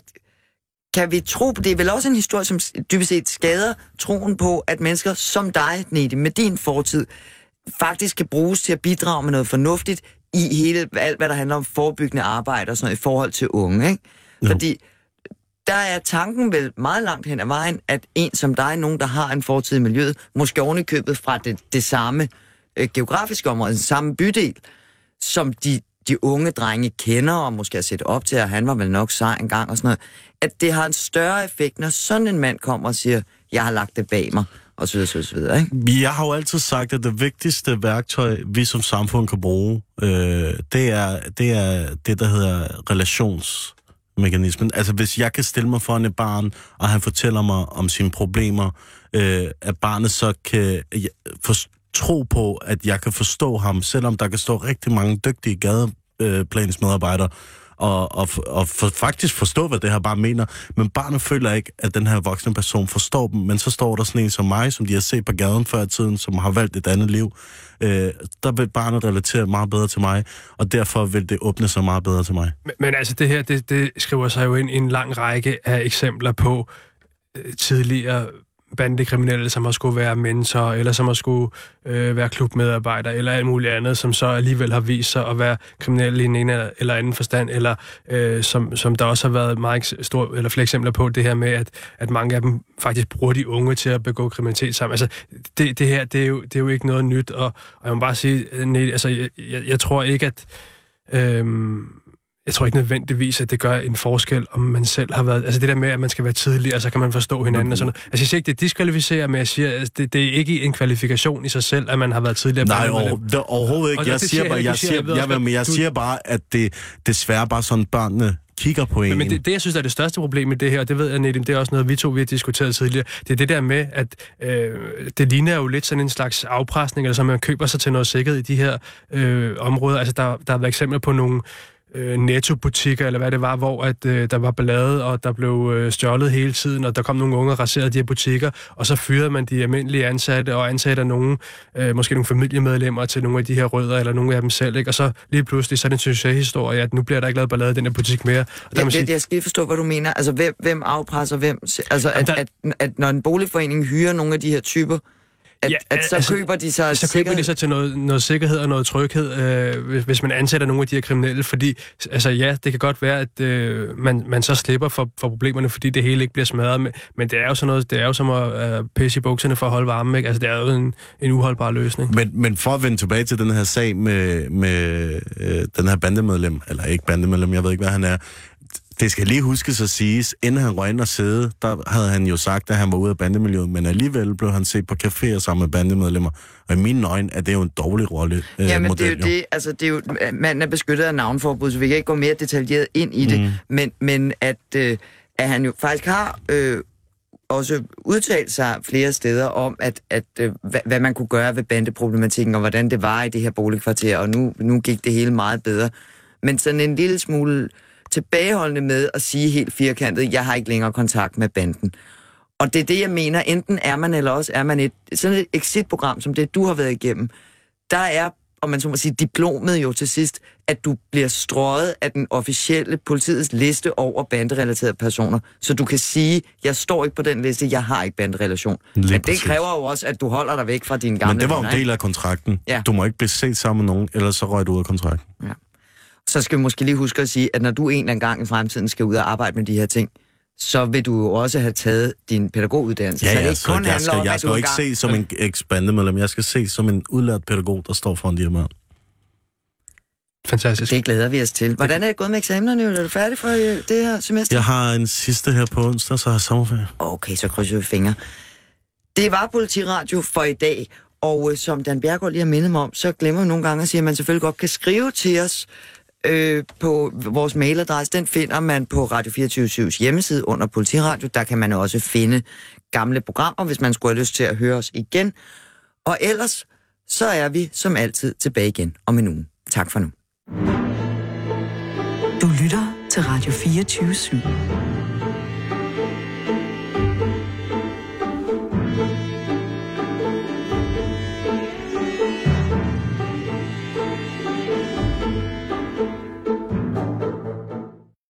kan vi tro på... Det er vel også en historie, som dybest set skader troen på, at mennesker som dig, Nete, med din fortid, faktisk kan bruges til at bidrage med noget fornuftigt i hele alt, hvad der handler om forebyggende arbejde og sådan noget i forhold til unge, ikke? Jo. Fordi der er tanken vel meget langt hen ad vejen, at en som dig, nogen der har en fortid i miljøet, måske ovenikøbet fra det, det samme øh, geografiske område, den samme bydel, som de, de unge drenge kender, og måske har set op til, at han var vel nok sej en gang og sådan noget, at det har en større effekt, når sådan en mand kommer og siger, jeg har lagt det bag mig, og så videre, så videre, ikke? Jeg har jo altid sagt, at det vigtigste værktøj, vi som samfund kan bruge, øh, det, er, det er det, der hedder relations mekanismen. Altså, hvis jeg kan stille mig foran et barn, og han fortæller mig om sine problemer, øh, at barnet så kan for, tro på, at jeg kan forstå ham, selvom der kan stå rigtig mange dygtige gadeplansmedarbejdere, og, og, og for, faktisk forstå, hvad det her barn mener. Men barnet føler ikke, at den her voksne person forstår dem. Men så står der sådan en som mig, som de har set på gaden før i tiden, som har valgt et andet liv. Øh, der vil barnet relatere meget bedre til mig, og derfor vil det åbne sig meget bedre til mig. Men, men altså det her, det, det skriver sig jo ind i en lang række af eksempler på øh, tidligere bandekriminelle, som har skulle være mentor, eller som har skulle øh, være klubmedarbejder, eller alt muligt andet, som så alligevel har vist sig at være kriminelle i en ene eller anden forstand, eller øh, som, som der også har været meget stor, eller flere eksempler på, det her med, at, at mange af dem faktisk bruger de unge til at begå kriminalitet sammen. Altså, det, det her, det er, jo, det er jo ikke noget nyt, og, og jeg må bare sige, øh, nej, altså, jeg, jeg, jeg tror ikke, at... Øh, jeg tror ikke nødvendigvis, at det gør en forskel, om man selv har været... Altså det der med, at man skal være tidlig, og så kan man forstå hinanden og sådan noget. Altså jeg siger ikke, det diskvalificerer, men jeg siger, at det, det er ikke en kvalifikation i sig selv, at man har været tidligere. Nej, over, det, overhovedet ikke. Og Jeg siger siger bare, jeg ikke. jeg siger, siger, jeg jeg, jeg, siger bare, at det desværre bare sådan, børnene kigger på en. Men, men det, det, jeg synes, er det største problem i det her, og det ved jeg, Nedim, det er også noget, vi to vi har diskuteret tidligere, det er det der med, at øh, det ligner jo lidt sådan en slags afpresning, eller så man køber sig til noget sikkerhed i de her øh, områder. Altså, der, der har været eksempler på nogle øh, nettobutikker, eller hvad det var, hvor at, øh, der var ballade, og der blev øh, stjålet hele tiden, og der kom nogle unge og raserede de her butikker, og så fyrede man de almindelige ansatte, og ansatte nogle, øh, måske nogle familiemedlemmer til nogle af de her rødder, eller nogle af dem selv, ikke? og så lige pludselig, så er det en succeshistorie, at nu bliver der ikke lavet ballade i den her butik mere. Og der Jeg, må sige, jeg, jeg skal lige forstå, hvad du mener. Altså, hvem, hvem afpresser hvem? Altså, at, der- at, at når en boligforening hyrer nogle af de her typer, at, Ja, at så altså, køber de sig så køber de sikkerhed? sig til noget, noget sikkerhed og noget tryghed, øh, hvis, hvis man ansætter nogle af de her kriminelle, fordi altså ja, det kan godt være, at øh, man, man så slipper for, for problemerne, fordi det hele ikke bliver smadret, men, men det er jo sådan noget, det er jo som at øh, pisse i bukserne for at holde varmen, ikke? Altså det er jo en, en uholdbar løsning. Men, men for at vende tilbage til den her sag med, med øh, den her bandemedlem, eller ikke bandemedlem, jeg ved ikke, hvad han er, det skal lige huskes at siges, inden han røg ind og sidde, der havde han jo sagt, at han var ude af bandemiljøet, men alligevel blev han set på caféer sammen med bandemedlemmer. Og i mine øjne er det jo en dårlig rolle. Øh, Ja, men model, det er jo det, altså det er jo, manden er beskyttet af navnforbud, så vi kan ikke gå mere detaljeret ind i det, Mm. men, men at, øh, at han jo faktisk har øh, også udtalt sig flere steder om, at, at øh, hvad, hvad man kunne gøre ved bandeproblematikken, og hvordan det var i det her boligkvarter, og nu, nu gik det hele meget bedre. Men sådan en lille smule tilbageholdende med at sige helt firkantet, jeg har ikke længere kontakt med banden. Og det er det, jeg mener. Enten er man, eller også er man et, sådan et exit-program, som det, du har været igennem. Der er, om man så må sige, diplomet jo til sidst, at du bliver strøget af den officielle politiets liste over banderelaterede personer. Så du kan sige, jeg står ikke på den liste, jeg har ikke banderelation. Lige Men det præcis. kræver jo også, at du holder dig væk fra dine gamle Men det var jo en del af kontrakten. Ja. Du må ikke blive set sammen med nogen, ellers så røg du ud af kontrakten. Så skal vi måske lige huske at sige, at når du en eller anden gang i fremtiden skal ud og arbejde med de her ting, så vil du jo også have taget din pædagoguddannelse. Ja, så det ja, ikke så kun jeg handler skal, om, jeg at skal jo ikke gang- se som en eks-bandemedlem. Jeg skal se som en udlært pædagog, der står foran de her børn. Fantastisk. Det glæder vi os til. Hvordan er det gået med eksamenerne? Er du færdig for øh, det her semester? Jeg har en sidste her på onsdag, så har jeg sommerferie. Okay, så krydser vi fingre. Det var Politiradio for i dag, og øh, som Dan Bjergård lige har mindet mig om, så glemmer jeg nogle gange at sige, at man selvfølgelig godt kan skrive til os øh, på vores mailadresse. Den finder man på Radio 24 hjemmeside under Politiradio. Der kan man også finde gamle programmer, hvis man skulle have lyst til at høre os igen. Og ellers, så er vi som altid tilbage igen om en uge. Tak for nu. Du lytter til Radio 24 /7.